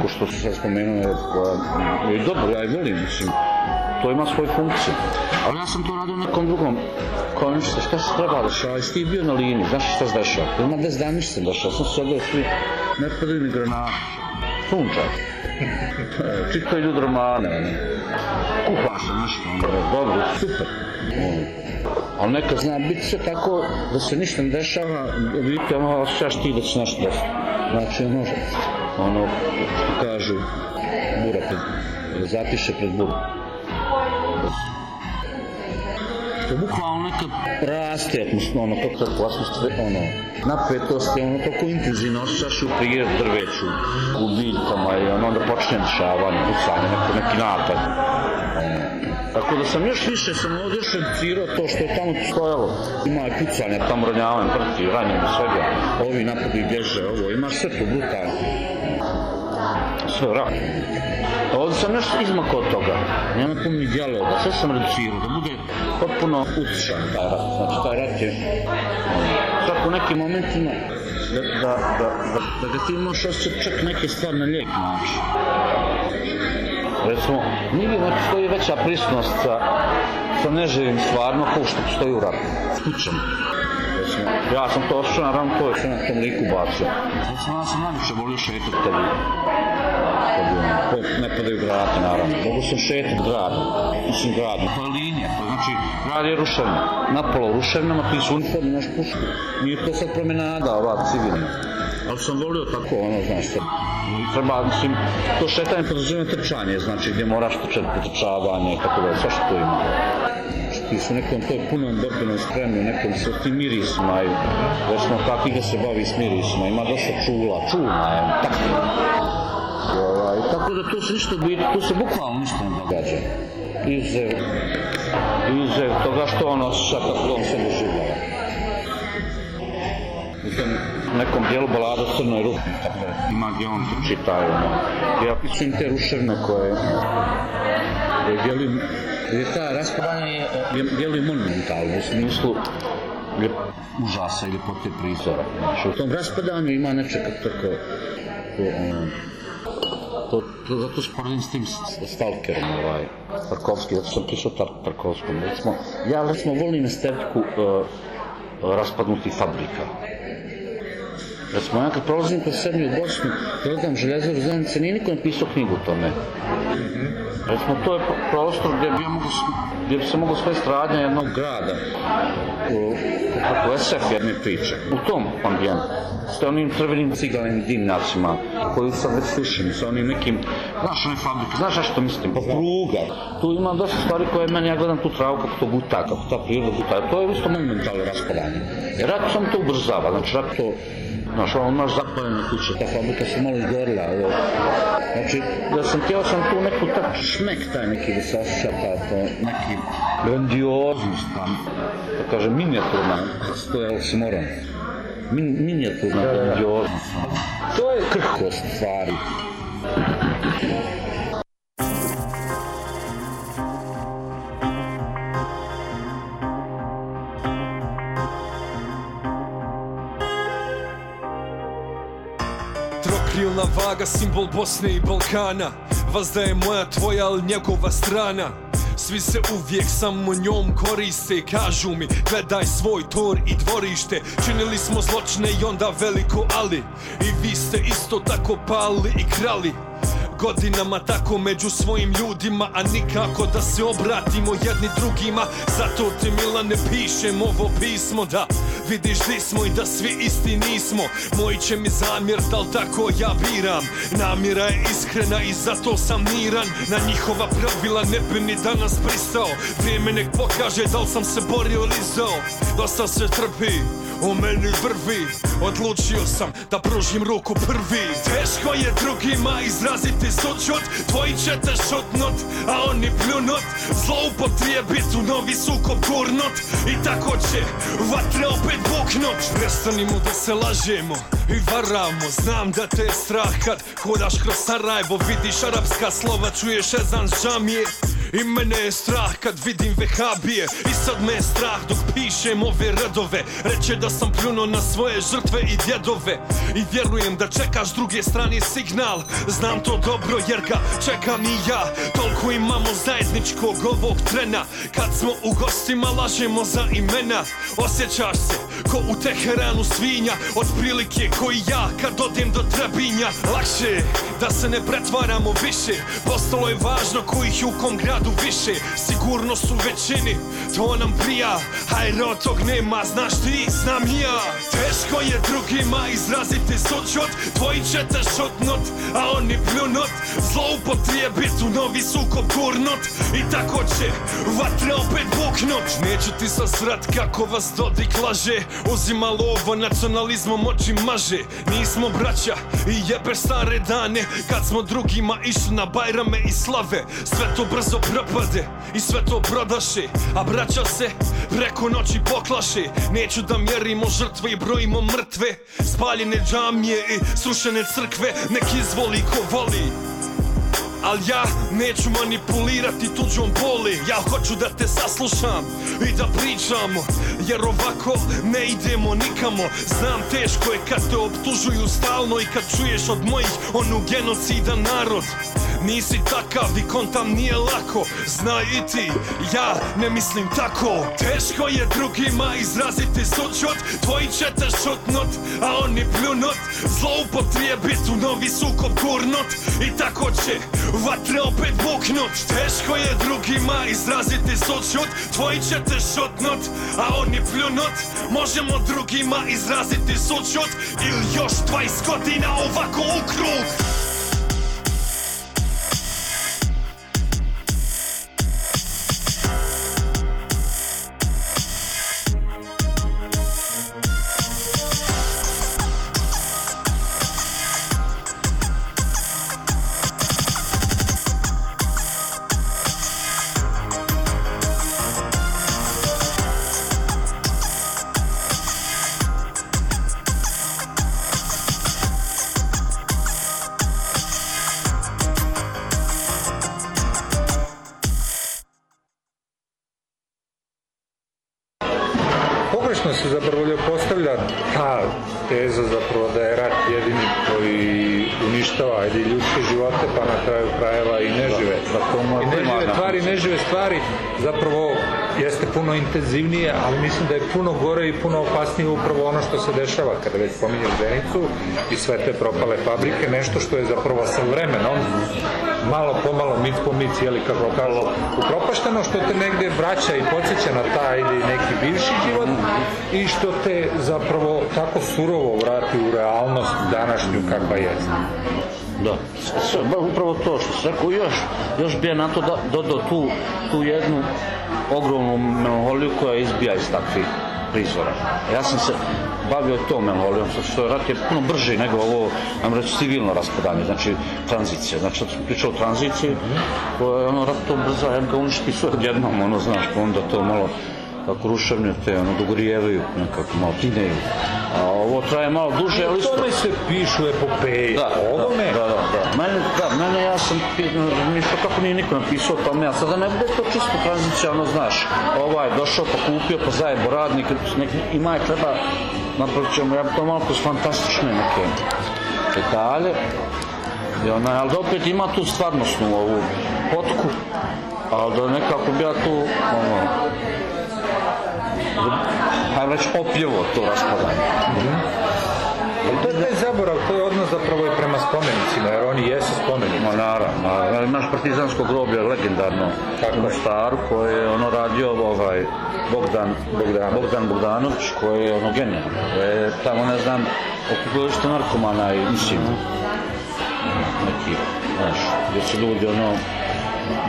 Ko što su sad spomenuli, je dobro, ja i volim, mislim to ima svoju funkciju. Ali ja sam to radio nekom drugom konjištu, šta se treba dešava, jesi ti bio na liniji, znaš šta se dešava? Ima 10 dana se dešava, sam se odao svi, ne padaju ni granati. sunča. Čito ljud romane, ono. kuha se nešto, ono, dobro, super. Ono. Ali nekad zna biti sve tako da se ništa ne dešava, vidite, ono, osjećaš ti da će nešto desiti. Znači, ono, ono, kažu, bura pred, zatiše pred buru. To bukvalno nekad raste ono, kako tako atmosfera, ono, napetost je ono toliko intenzivno osjećaš u drveću, u biljkama i ono, onda počne dešavanje, pucanje, neko, neki napad. Tako da sam još više, sam ovdje još to što je tamo stojalo. Ima i pucanje, tamo ranjavanje, prti, ranjanje, svega. Ovi napadi bježe, ovo, ima sve to brutalno. Sve rak. Ovdje sam još izmakao od toga. Nema puno ni dijaloga, sve sam reducirao, da bude potpuno utišan taj rat. Znači, taj rat je čak u nekim momentima da, da, da, da, ga ti možeš osjećati čak neke stvari na lijek naći. Recimo, nigdje ne postoji veća prisutnost sa, sa neživim stvarno kao što postoji u ratu. Recimo, ja sam to osjećao, naravno to je sve na tom liku bacio. Recimo, ja sam najviše volio šetati kad bi, kad bi ono, ko ne padaju grate, naravno. Mogu sam šetati grad, mislim grad, to je linija, to znači, grad je ruševna. Napolo ruševnama, ti su uniformi, imaš pušku. Nije to sad promenada, ova civilna. Ali sam volio tako, ono, znaš, treba, mislim, to šetanje podrazumije trčanje, znači gdje moraš trčati potrčavanje, tako da, sve što to ima. Ti su nekom toj punom borbenom spremni, nekom sa tim mirisima, i recimo kakvi ga se bavi s mirisima, ima dosta čula, čulna je, tako. I, tako da tu se ništa biti, tu se bukvalno ništa ne događa. Izuzev, izuzev toga što on osjeća kako on se doživljava. U nekom dijelu balada crnoj rupi, tako da ima gdje on trči taj, ono. Ja pisujem te ruševne koje, djeluju, jer ta raspadanje je, je, djeluju monumentalno, u smislu je užasa ili pote prizora. Znači, u tom raspadanju ima nečega tako, ko, ono, to, to, zato sporedim s tim stalkerom, ovaj, Tarkovski, zato sam pisao tar, Tarkovskom. Recimo, ja recimo volim estetiku uh, raspadnutih fabrika. Recimo, ja kad prolazim kroz Srednju Bosnu, gledam željezaru zajednice, nije niko napisao knjigu o tome. Recimo, to je pro- prostor gdje bi, ja mogu, gdje bi se moglo sve stradnja jednog grada. U, kako SF jedne priče. U tom ambijentu. S te onim crvenim cigalim dimnjacima, koji sad već slušeni, sa onim nekim, znaš one fabrike, znaš na što mislim, pa pruga. Tu ima dosta stvari koje meni, ja gledam tu travu kako to guta, kako ta priroda guta. To je isto monumentalno raspadanje. Rat samo to ubrzava, znači rat to Znaš, ono imaš zapaljene kuće, ta fabrika se malo izgorila, ovo. Znači, da sam htio sam tu neku tak šmek taj neki da se osjeća to, neki grandioznost tam, da kažem, minijaturna, to je oksimoron. Min, minijaturna grandioznost. To je krhkost stvari. Vaga, simbol Bosne i Balkana. Vazda je moja tvoja, ali njegova strana. Svi se uvijek samo njom koriste Kažu mi, gledaj svoj tor i dvorište. Činili smo zločine i onda veliko ali. I vi ste isto tako pali i krali. Godinama tako među svojim ljudima A nikako da se obratimo jedni drugima. Zato ti Milane pišem ovo pismo Da vidiš di smo i da svi isti nismo. Moji će mi zamjer, dal tako ja biram. Namjera je iskrena i zato sam miran. Na njihova pravila ne bi ni danas pristao. Vrijeme nek pokaže da li sam se borio ili zao. Dosta se trpi, u meni vrvi. Odlučio sam da pružim ruku prvi. Teško je drugima izraziti sućut. Tvoji će te šutnut, a oni pljunut. Zloupotrijebit u novi sukob gurnut. I tako će vatre opet buknut Prestanimo da se lažemo i varamo. Znam da te je strah kad hodaš kroz Sarajevo. Vidiš arapska slova, čuješ ezan džamije. I mene je strah kad vidim vehabije. I sad me je strah dok pišem ove redove Reće da sam pljuno na svoje žrtve i djedove. I vjerujem da čekaš druge strane signal. Znam to dobro jer ga čekam i ja. Toliko imamo zajedničkog ovog trena. Kad smo u gostima lažemo za imena. Osjećaš se ko u Teheranu svinja Otprilike koji ja kad odem do Trebinja. Lakše da se ne pretvaramo više Postalo je važno kojih je u kom gradu više. Sigurno su većini, to nam prija Hajde od tog nema, znaš ti, znam ja. Teško je drugima izraziti sućut Tvoji će te šutnut, a oni pljunut Zloupotrijebit u novi sukob gurnut I tako će vatre opet buknut. Neću ti sa srat kako vas Dodik laže Uzima lovo nacionalizmom oči maže. Nismo braća i jebe stare dane Kad smo drugima išli na bajrame i slave. Sve to brzo propade i sve to prodaše A braća se preko noći poklaše. Neću da mjerimo žrtve i brojimo mrtve. Spaljene džamije i srušene crkve Nek izvoli ko voli Al ja neću manipulirati tuđom boli. Ja hoću da te saslušam i da pričamo Jer ovako ne idemo nikamo. Znam teško je kad te optužuju stalno I kad čuješ od mojih onu genocidan narod. Nisi takav i kontam nije lako Znaj i ti, ja ne mislim tako. Teško je drugima izraziti sućut Tvoji će te šutnut, a oni pljunut. Zloupotrijebit u novi sukob gurnut I tako će vatre opet buknut Teško je drugima izraziti sućut. Tvoji će te šutnut, a oni pljunut. Možemo drugima izraziti sućut. Ili još 20 godina ovako u krug puno opasnije upravo ono što se dešava kada već pominješ Zenicu i sve te propale fabrike, nešto što je zapravo sa vremenom malo pomalo, mic po mic, jeli kako kažu, upropašteno, što te negdje vraća i podsjeća na taj ili neki bivši život i što te zapravo tako surovo vrati u realnost današnju kakva jest. Da, upravo to što se rekao, još, još bi ja na to da, dodao tu, tu jednu ogromnu melanholiju koja izbija iz takvih prizora. Ja sam se bavio tom melanholijom, zato što rat je puno brži nego ovo, nam reći, civilno raspadanje, znači tranzicija. Znači, sad sam pričao o tranziciji, koja je ono rat to brza, ja ga uništi sve odjednom, ono, znaš, pa onda to malo kako ruševne te, ono, dogorijevaju, nekako malo tineju. A ovo traje malo duže, ali isto... tome se pišu epopeje, Da, ovome, da, da, da. Mene, da, mene ja sam, ništa kako nije niko napisao o tome, a sada ne bude to čisto tranzicija, ono, znaš, ovaj došao, pa kupio, pa zajebo radnik, nek, ima je treba, napravit ćemo, ja bi to malo kroz fantastične neke detalje, i onaj, ali da opet ima tu stvarnostnu ovu potku, ali da nekako bi ja tu, ono, hajmo reći, opljivo to raspadanje. Ali to je taj zaborav, to je odnos zapravo i prema spomenicima, jer oni jesu spomenici. Ma naravno, imaš partizansko groblje legendarno u Mostaru koje je ono radio ovaj Bogdan, Bogdan, Bogdan Bogdanović koji je ono genijalno. Je, tamo ne znam, okupilište narkomana i mislim neki, znaš, gdje su ljudi ono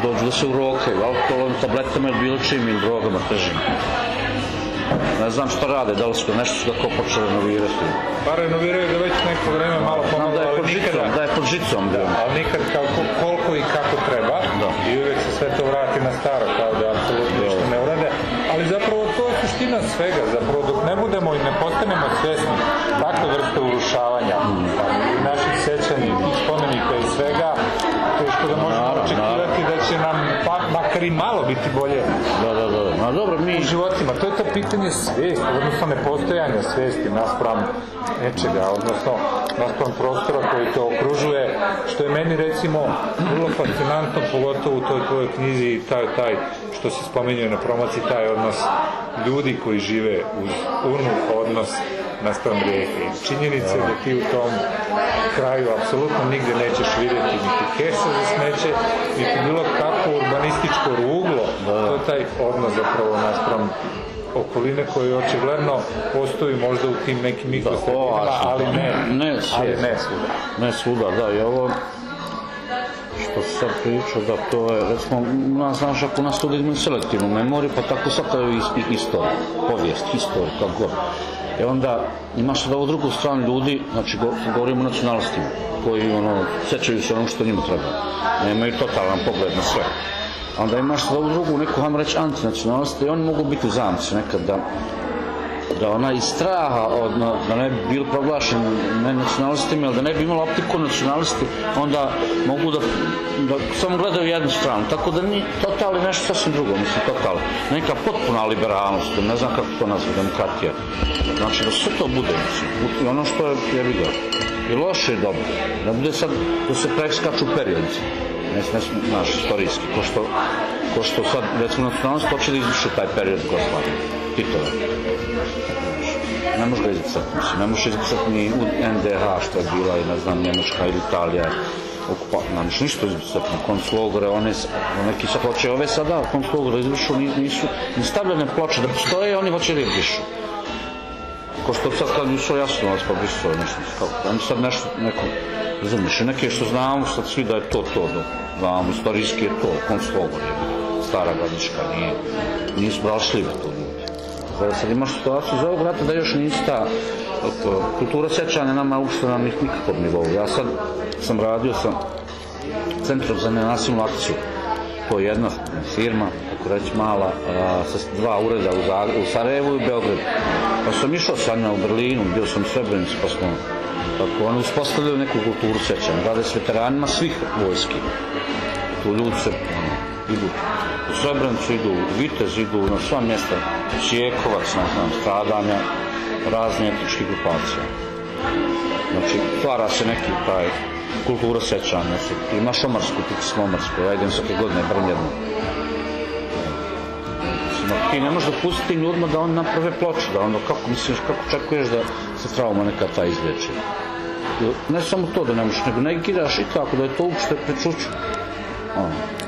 dođu da se urokaju, alkoholom, tabletama ili bilo čim ili drogama težim. Ne znam šta rade, da li su nešto su da ko počeli renovirati. Pa renoviraju ga već neko vreme malo pomalo, da je ali žicom, nikada, da je pod žicom bio. ali nikad kako, koliko i kako treba. I uvijek se sve to vrati na staro kao da apsolutno ništa ne urade. Ali zapravo to je suština svega zapravo dok ne budemo i ne postanemo svjesni takve vrste urušavanja pa i naših sećanja tih spomenika i svega teško da možemo očekivati da će nam pak makar i malo biti bolje Ma dobro, mi... u životima. To je to pitanje svijesti, odnosno nepostojanja svijesti naspram nečega, odnosno naspram prostora koji to okružuje, što je meni recimo vrlo fascinantno, pogotovo u toj tvojoj knjizi, taj, taj što se spominje na promociji, taj odnos ljudi koji žive uz urnu, odnos naspram rijeke. I Činjenica je da ti u tom kraju apsolutno nigdje nećeš vidjeti niti kese za smeće, niti bilo kakvo urbanističko ruglo. To je taj odnos zapravo naspram okoline koje očigledno postoji možda u tim nekim mikrosredinama, ali ne, ne ali ne svuda. Ne svuda, da, i ovo što sad pričao, da to je, recimo, nas, znaš, ako nas ljudi imaju selektivnu memoriju, pa tako i istoriju, povijest, historiju, kako god. E onda imaš sad ovu drugu stranu ljudi, znači go, govorimo o nacionalistima, koji ono, sjećaju se onog što njima treba. Nemaju totalan pogled na sve. Onda imaš sad ovu drugu, neku, hajmo reći, antinacionaliste i oni mogu biti u zamci nekad da, da ona iz straha od, da ne bi bili proglašeni ne nacionalistima, ili da ne bi imala optiku nacionalisti, onda mogu da, da samo gledaju jednu stranu. Tako da ni total je nešto sasvim drugo, mislim total. Neka potpuna liberalnost, ne znam kako to nazvati, demokratija. Znači da sve to bude, mislim. Ono što je, ja ga, i loše i dobro. Da bude sad, da se preskaču periodici. Ne, ne, znaš, istorijski, ko što, ko što sad, recimo, nacionalnost hoće da izvrši taj period Jugoslavije, Titove. Ne može ga izbrisati, mislim, ne može izbrisati ni NDH što je bila i ne znam Njemačka ili Italija okupatna, ne može ništa izbrisati na koncu logore, one, neki sad hoće ove sada, koncu logore izbrišu, ni- nisu ni stavljene ploče da postoje, oni hoće da ih brišu. Ko što sad kad nisu jasno vas pa brisu nešto, kao, oni sad nešto, neko, razumiješ, neke što znamo sad svi da je to to, da, znamo, istorijski je to, je, stara gradiška, nije, nisu brali šljive to sad imaš situaciju iz ovog rata da još nisi ta kultura sjećanja nama uopšte na nik- nikakvom nivou. Ja sad sam radio sa Centrom za nenasilnu akciju. To je jedna firma, kako reći mala, sa dva ureda u, Zagrebu, u Sarajevu i Beogradu. Pa sam išao sa njima u Berlinu, bio sam u Srebrenici, pa smo tako oni uspostavljaju neku kulturu sjećanja. Rade s veteranima svih vojski. Tu ljudi se idu u Srebrenicu, idu u Vitez, idu na sva mjesta, Cijekovac, ne znam, stradanja, razne etničke grupacije. Znači, stvara se neki taj kultura sećanja. Se, imaš omarsku, ti si omarsku, ja idem svake godine, barem ako ti ne možeš dopustiti tim ljudima da oni naprave ploču, da onda kako misliš, kako očekuješ da se trauma neka ta izliječi. I Ne samo to da ne možeš, nego negiraš i tako da je to uopšte prečuću. Ono.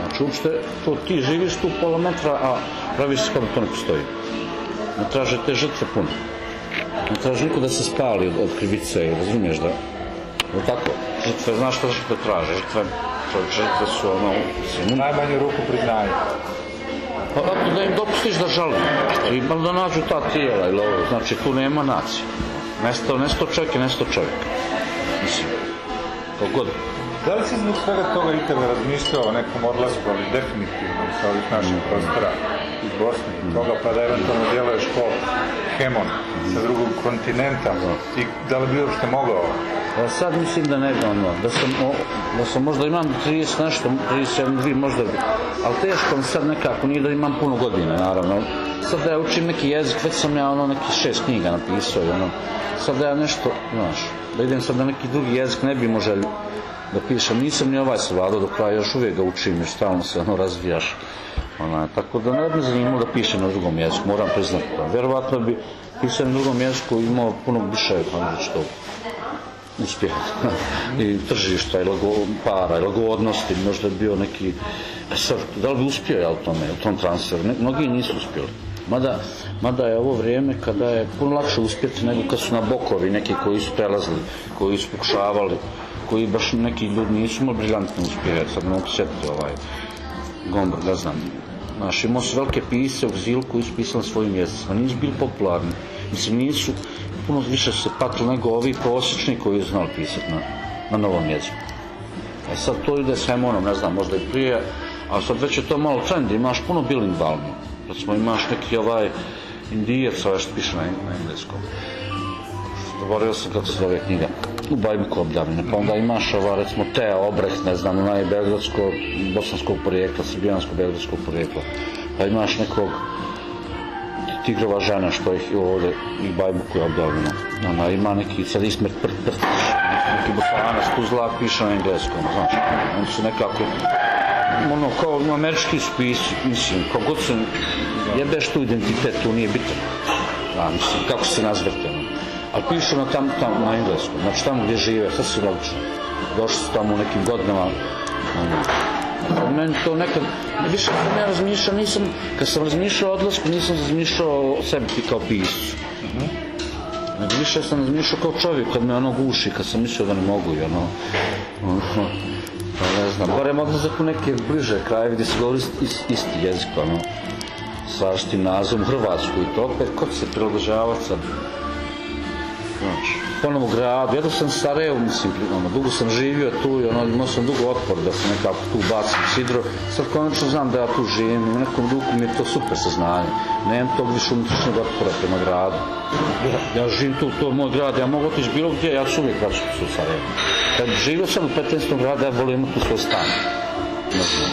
Znači, uopšte, to ti živiš tu pola metra, a praviš se kao da to ne postoji. Ne traže te žrtve puno. Ne traži niko da se spali od, od krivice, razumiješ da... No tako, žrtve, znaš što žrtve traže? Žrtve, žrtve su ono... U najmanju ruku priznanje. Pa ako da im dopustiš da žali, i bar da nađu ta tijela ili ovo, znači tu nema nacije. Nesto, nesto čovjek je nesto čovjek. Mislim, god. Da li si zbog svega toga ikada razmišljao o nekom odlasku, ali definitivno sa ovih naših prostora iz Bosne i toga, pa da eventualno djeluješ ko Hemon sa drugog kontinenta i da li bi uopšte mogao? Ja sad mislim da ne bi ono, da sam, o, da sam možda imam 30 nešto, 31, dvi možda bi, ali teško mi sad nekako, nije da imam puno godina, naravno. Sad da ja učim neki jezik, već sam ja ono neki šest knjiga napisao ono, sad da ja nešto, znaš, da idem sad na neki drugi jezik, ne bi možda da pišem, nisam ni ovaj savladao do kraja, još uvijek ga učim, još stalno se ono razvijaš. Ona, tako da ne bi zanimalo da pišem na drugom jeziku, moram priznati. Vjerovatno bi pisao na drugom jeziku imao puno više, što uspjeha i tržišta i para i možda bio neki sad, da li bi uspio ja u tome, u tom transferu, mnogi nisu uspjeli mada je ovo vrijeme kada je puno lakše uspjeti nego kad su na bokovi neki koji su prelazili, koji su pokušavali koji baš neki ljudi nisu imali briljantne uspjehe, sad ne mogu sjetiti ovaj Gombrg, ne znam Znaš, imao su velike pise u Zilu koji su pisali svojim jezicima, nisu bili popularni. Mislim, nisu, puno više se patili nego ovi prosječni koji znali pisati na, na novom jeziku. E sad to ide s Hemonom, ne znam, možda i prije, a sad već je to malo trend, imaš puno bilingvalno. Recimo imaš neki ovaj indijac, ovaj što piše na engleskom. Zaboravio sam kako se zove knjiga. U Bajbiku objavljene. Pa onda imaš ova, recimo, Teja Obrecht, ne znam, ona je belgradsko, bosanskog porijekla, srbijansko-belgradskog porijekla. Pa imaš nekog tigrova žena što ih je ovdje i Bajbuku je objavljeno. Ona ima neki, sad Ismet Prt Prtić, neki bosanac Tuzla piše na engleskom, znaš. Oni su nekako, ono, kao američki spis, mislim, kao god se jebeš tu identitet, tu nije bitan. Ja, mislim, kako se nazvete, ono. Ali pišu na tam, tam, na engleskom, znači tamo gdje žive, sad si logično. Došli su tamo u nekim godinama, ono, meni to nekad, više kad ja razmišljao, nisam, kad sam razmišljao o odlasku, nisam razmišljao o sebi kao piscu. Nego više sam razmišljao kao čovjek kad me ono guši, kad sam mislio da ne mogu i ono, ono, pa ne znam, barem odlazak u neke bliže kraje gdje se govori ist, isti jezik, ono, s različitim nazivom Hrvatsku i to opet, kod se prilagođavati sad, znači, ponovo gradu, ja da sam Sarajevo, mislim, ono, dugo sam živio tu i ono, imao sam dugo otpor da se nekako tu bacim sidro, sad konačno znam da ja tu živim u nekom duhu mi je to super saznanje, nemam tog više unutrašnjeg otpora prema gradu. Ja živim tu, to je moj grad, ja mogu otići bilo gdje, ja ću uvijek vraćati se u Sarajevo. Kad živio sam u 15. grada, ja volim imati tu svoj stan. Ne znam,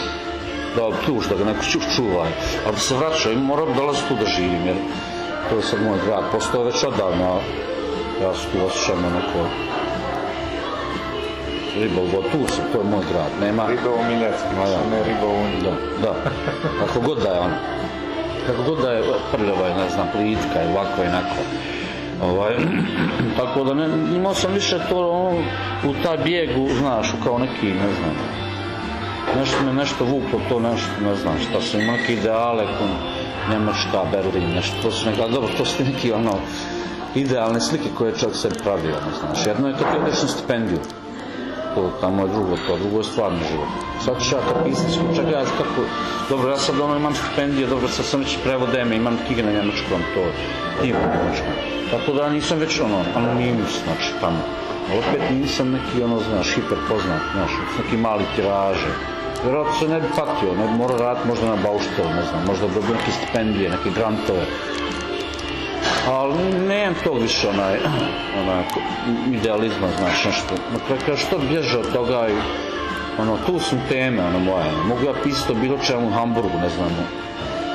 da tuž, da ga neko ču, čuva, ali se vraća, i moram dolaziti tu da živim, jer to je sad moj grad, postoje već odavno, ja se tu osjećam onako Ribovo, tu sam, to je moj grad, nema... Ribovo Minecki, da. ne Ribovo Da, da, kako god da je ono, kako god da je prljava je, ne znam, plitka i ovako i onako. Ovaj, tako da ne, imao sam više to ono, u taj bijegu, znaš, kao neki, ne znam, nešto me nešto vuklo, to nešto, ne znam, šta sam imao neke ideale, ko Njemačka, Berlin, nešto, to su neka, dobro, to su neki ono, idealne slike koje je čovjek sebi pravio, ne znaš. Jedno je kad ti odeš na stipendiju, to tamo je drugo, to drugo je stvarni život. Sad ću ja kao pisac, čekaj, ja kako, dobro, ja sad ono imam stipendije, dobro, sad sam već prevodeme, imam knjige na njemačkom, to ima na njemačkom. Tako da nisam već ono, anonimus, znači, tamo. Ali opet nisam neki, ono, znaš, hiper poznat, znaš, neki mali tiraže. Vjerojatno se ne bi patio, ne bi morao raditi možda na bauštel, ne znam, možda bi dobio neke stipendije, neke grantove. Ali nemam to više onaj, onako, idealizma, znaš, nešto. Na kraju kao što bježe od toga i, ono, tu su teme, ono, moje. Mogu ja pisati o bilo čemu u Hamburgu, ne znam,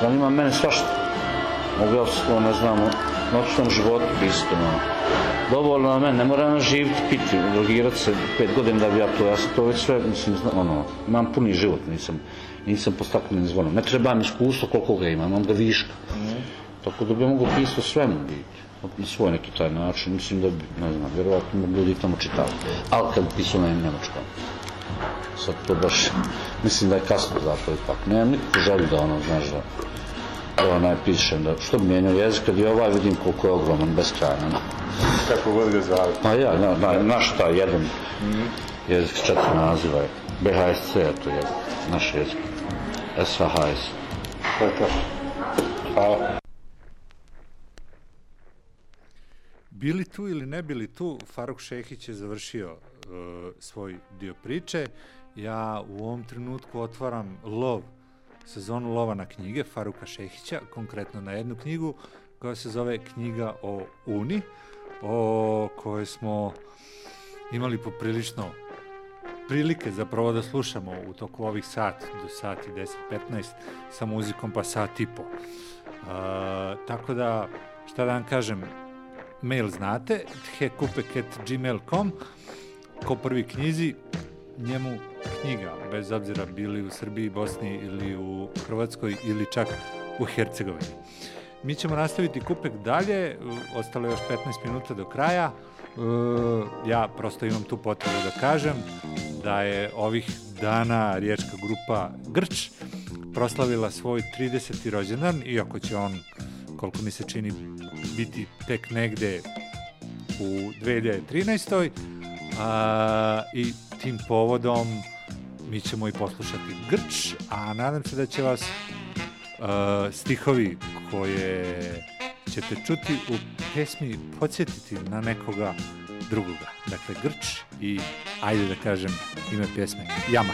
zanima mene svašta. Mogu ja, o, ne znam, o noćnom životu pisati, ono. Dovoljno na mene, ne moram živjeti, piti, drogirat se pet godina da bi ja to, ja sam to već sve, mislim, zna, ono, imam puni život, nisam, nisam po staklenim zvonom. Ne trebam iskustvo koliko ga imam, imam ga viška. Tako da bi mogu pisati o svemu biti. Na svoj neki taj način, mislim da bi, ne znam, vjerovatno bi ljudi tamo čitali. Ali kad bi pisao na njemačkom. Sad to baš, mislim da je kasno za to ipak. Nemam nikakvu želju da ono, znaš, da, da onaj pišem, da što bi mijenjao jezik, kad i ovaj vidim koliko je ogroman, beskrajan. Kako god ga zvali. Pa ja, na, na, naš taj jedan jezik s četiri naziva je. BHSC je to je naš jezik. SHS. To je to. Hvala. Bili tu ili ne bili tu, Faruk Šehić je završio uh, svoj dio priče. Ja u ovom trenutku otvaram lov, sezonu lova na knjige Faruka Šehića, konkretno na jednu knjigu koja se zove Knjiga o Uni, o kojoj smo imali poprilično prilike zapravo da slušamo u toku ovih sat do sati 10-15 sa muzikom pa sat i po. Uh, tako da, šta da vam kažem, mail znate, hekupek.gmail.com ko prvi knjizi, njemu knjiga, bez obzira bili u Srbiji, Bosni ili u Hrvatskoj ili čak u Hercegovini. Mi ćemo nastaviti kupek dalje, ostalo je još 15 minuta do kraja. Ja prosto imam tu potrebu da kažem da je ovih dana riječka grupa Grč proslavila svoj 30. rođendan, iako će on koliko mi se čini biti tek negde u 2013. A, I tim povodom mi ćemo i poslušati Grč, a nadam se da će vas a, stihovi koje ćete čuti u pesmi podsjetiti na nekoga drugoga. Dakle, Grč i, ajde da kažem, ime pjesme Jama.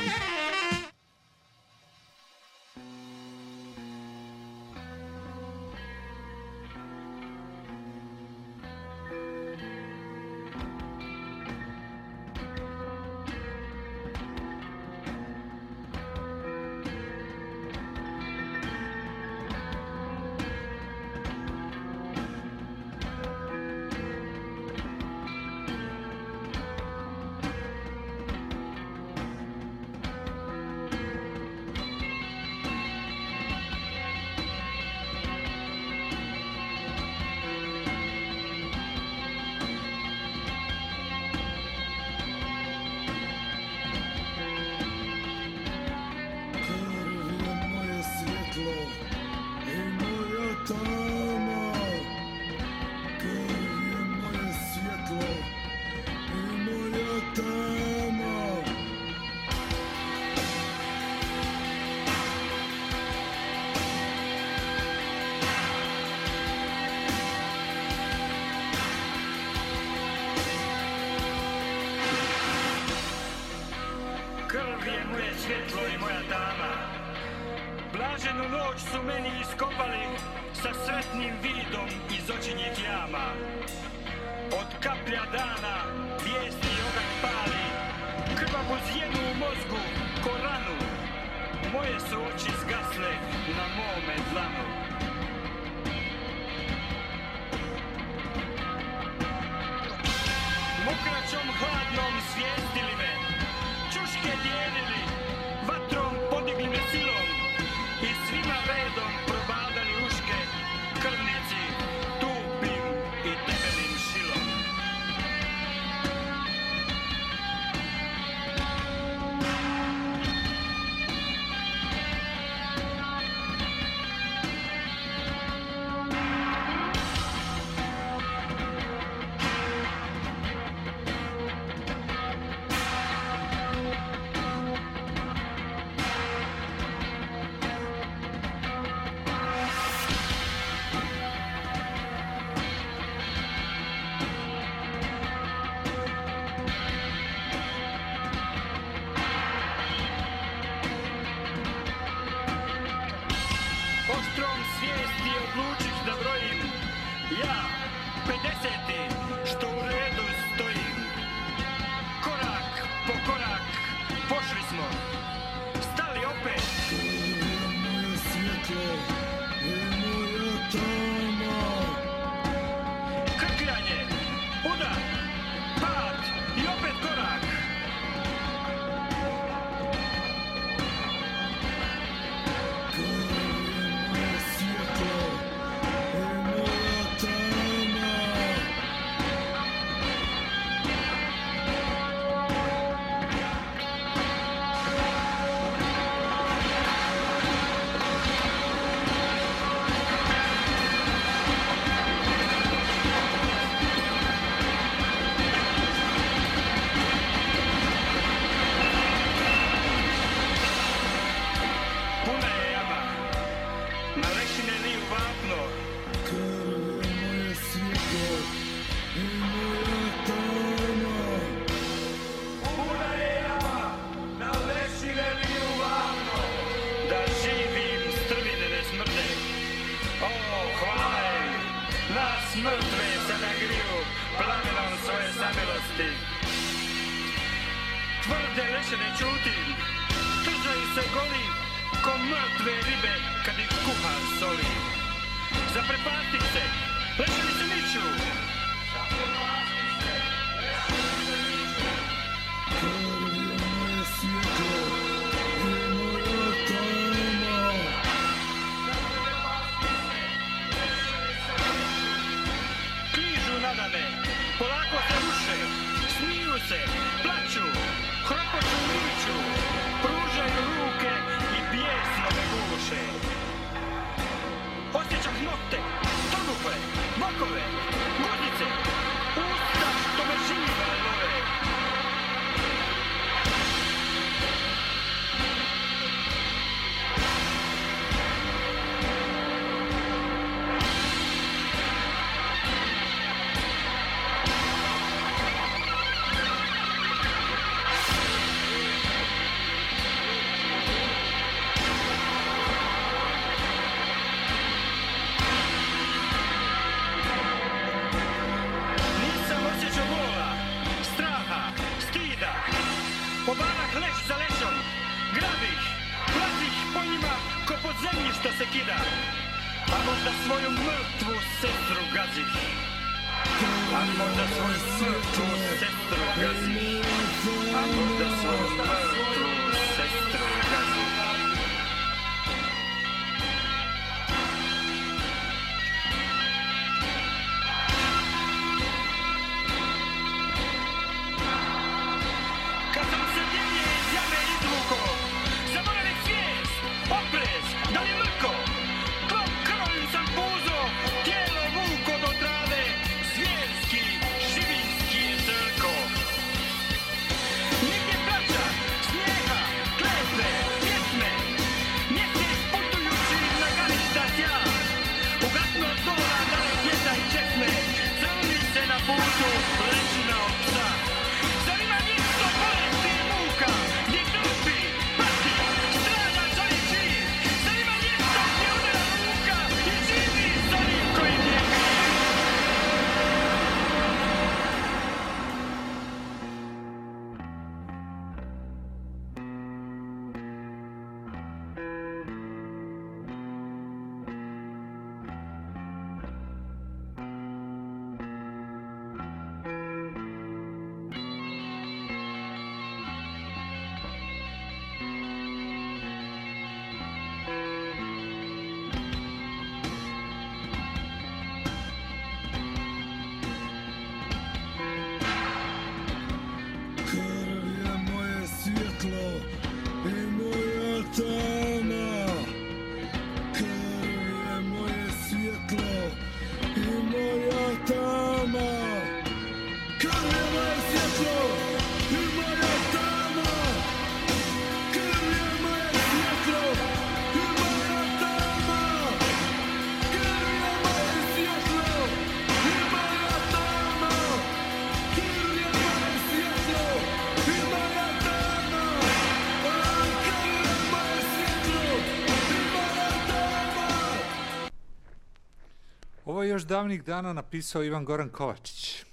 Još davnih dana napisao Ivan Goran Kovačić.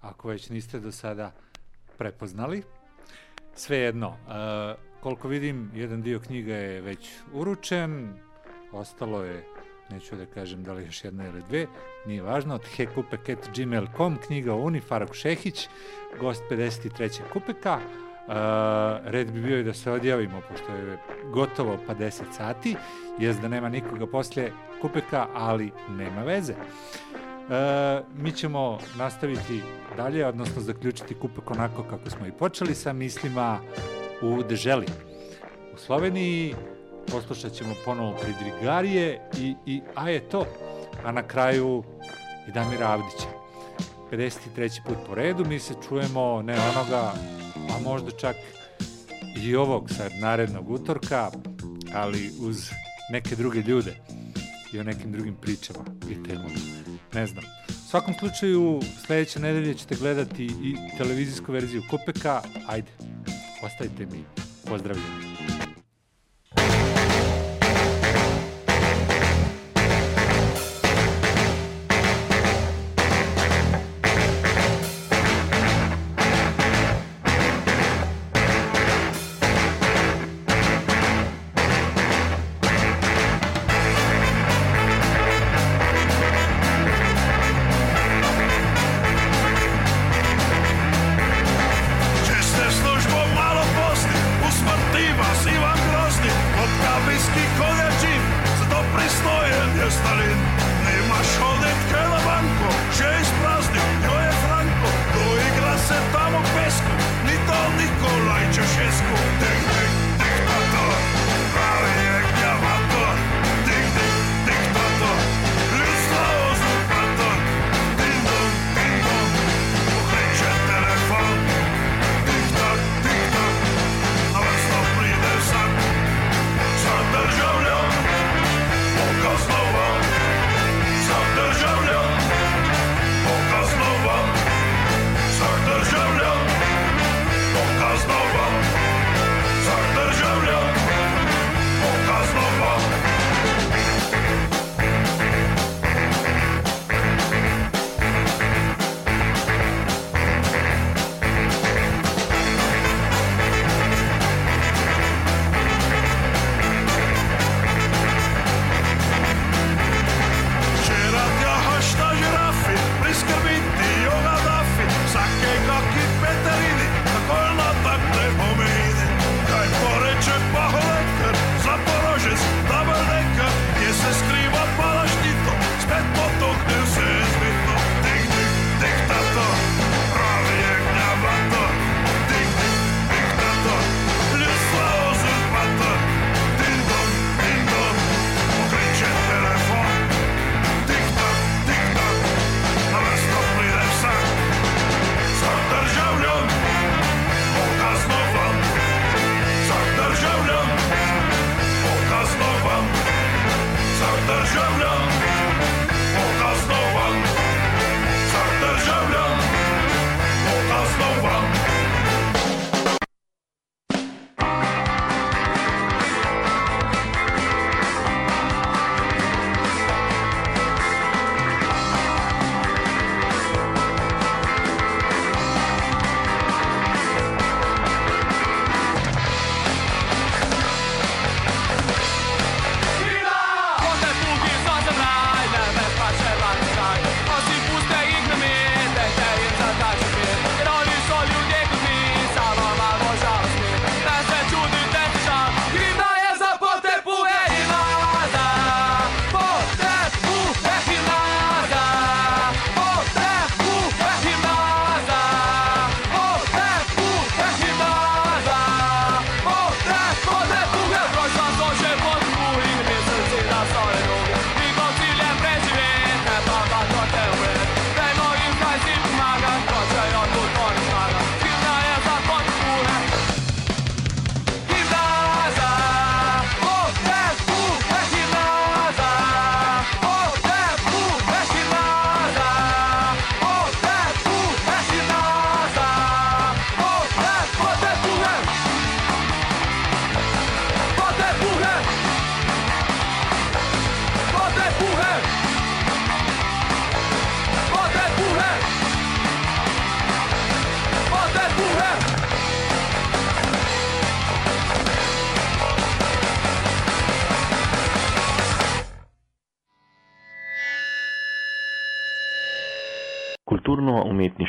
Ako već niste do sada prepoznali. Svejedno, uh, koliko vidim, jedan dio knjiga je već uručen, ostalo je, neću da kažem da li još jedna ili dve, nije važno, od hekupek.gmail.com, knjiga o Uni, Faruk Šehić, gost 53. kupeka. Uh, red bi bio i da se odjavimo, pošto je gotovo pa 10 sati, jest da nema nikoga poslije kupeka, ali nema veze. E, mi ćemo nastaviti dalje, odnosno zaključiti kupek onako kako smo i počeli sa mislima u Deželi. U Sloveniji poslušat ćemo ponovo Pridrigarije i, i a je to, a na kraju i Damira Avdića. 53. put po redu, mi se čujemo ne onoga, a možda čak i ovog sad narednog utorka, ali uz neke druge ljude i o nekim drugim pričama i temama. Ne znam. U svakom slučaju, sledeće nedelje ćete gledati i televizijsku verziju Kupeka. Ajde, ostajte mi. Pozdravljam.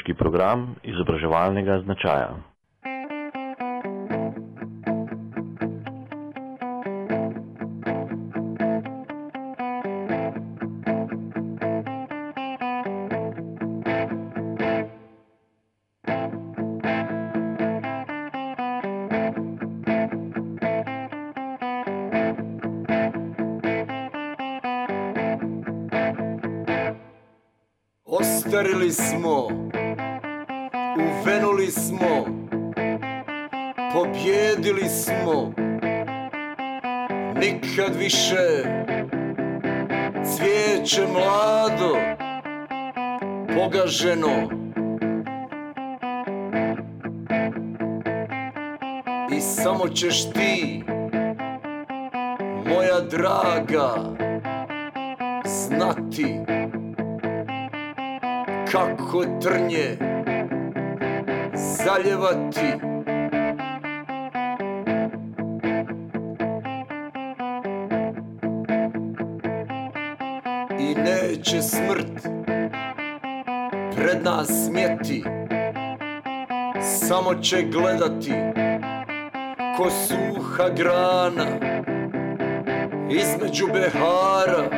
Kulturno-umetniški program izobraževalnega značaja. Samo ćeš ti, moja draga, znati kako trnje zaljevati. I neće smrt pred nas smjeti samo će gledati ko suha grana između behara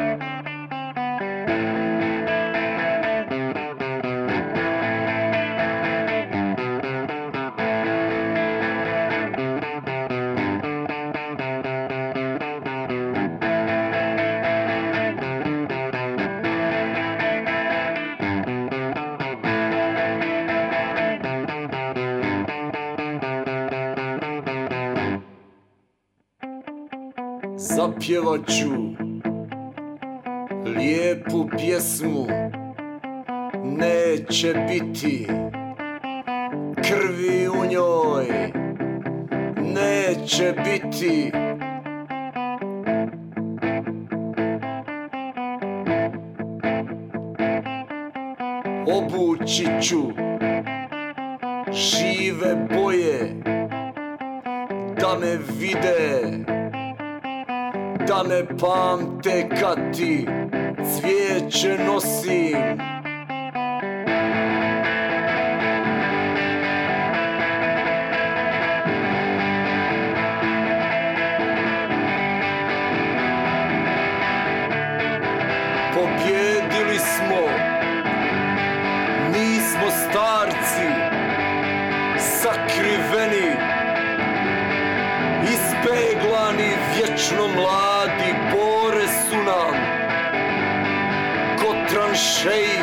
zapjevat ću lijepu pjesmu neće biti. Krvi u njoj neće biti. Obući ću žive boje da me vide me pamte kad ti cvijeće nosim vječno mladi, bore su nam, ko tranšeji,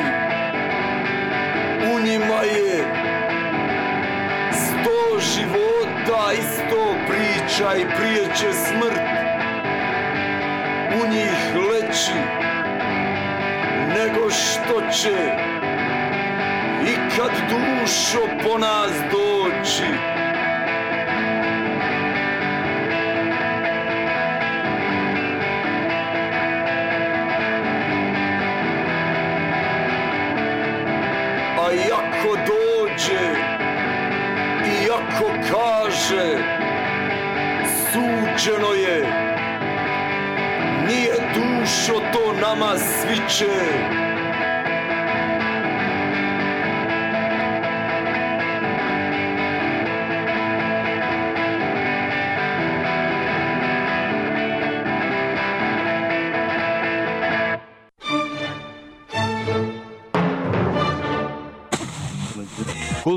u njima je sto života i sto priča i prije će smrt. U njih leći nego što će i kad dušo po nas doći ako kaže suđeno je. Nije dušo to nama sviće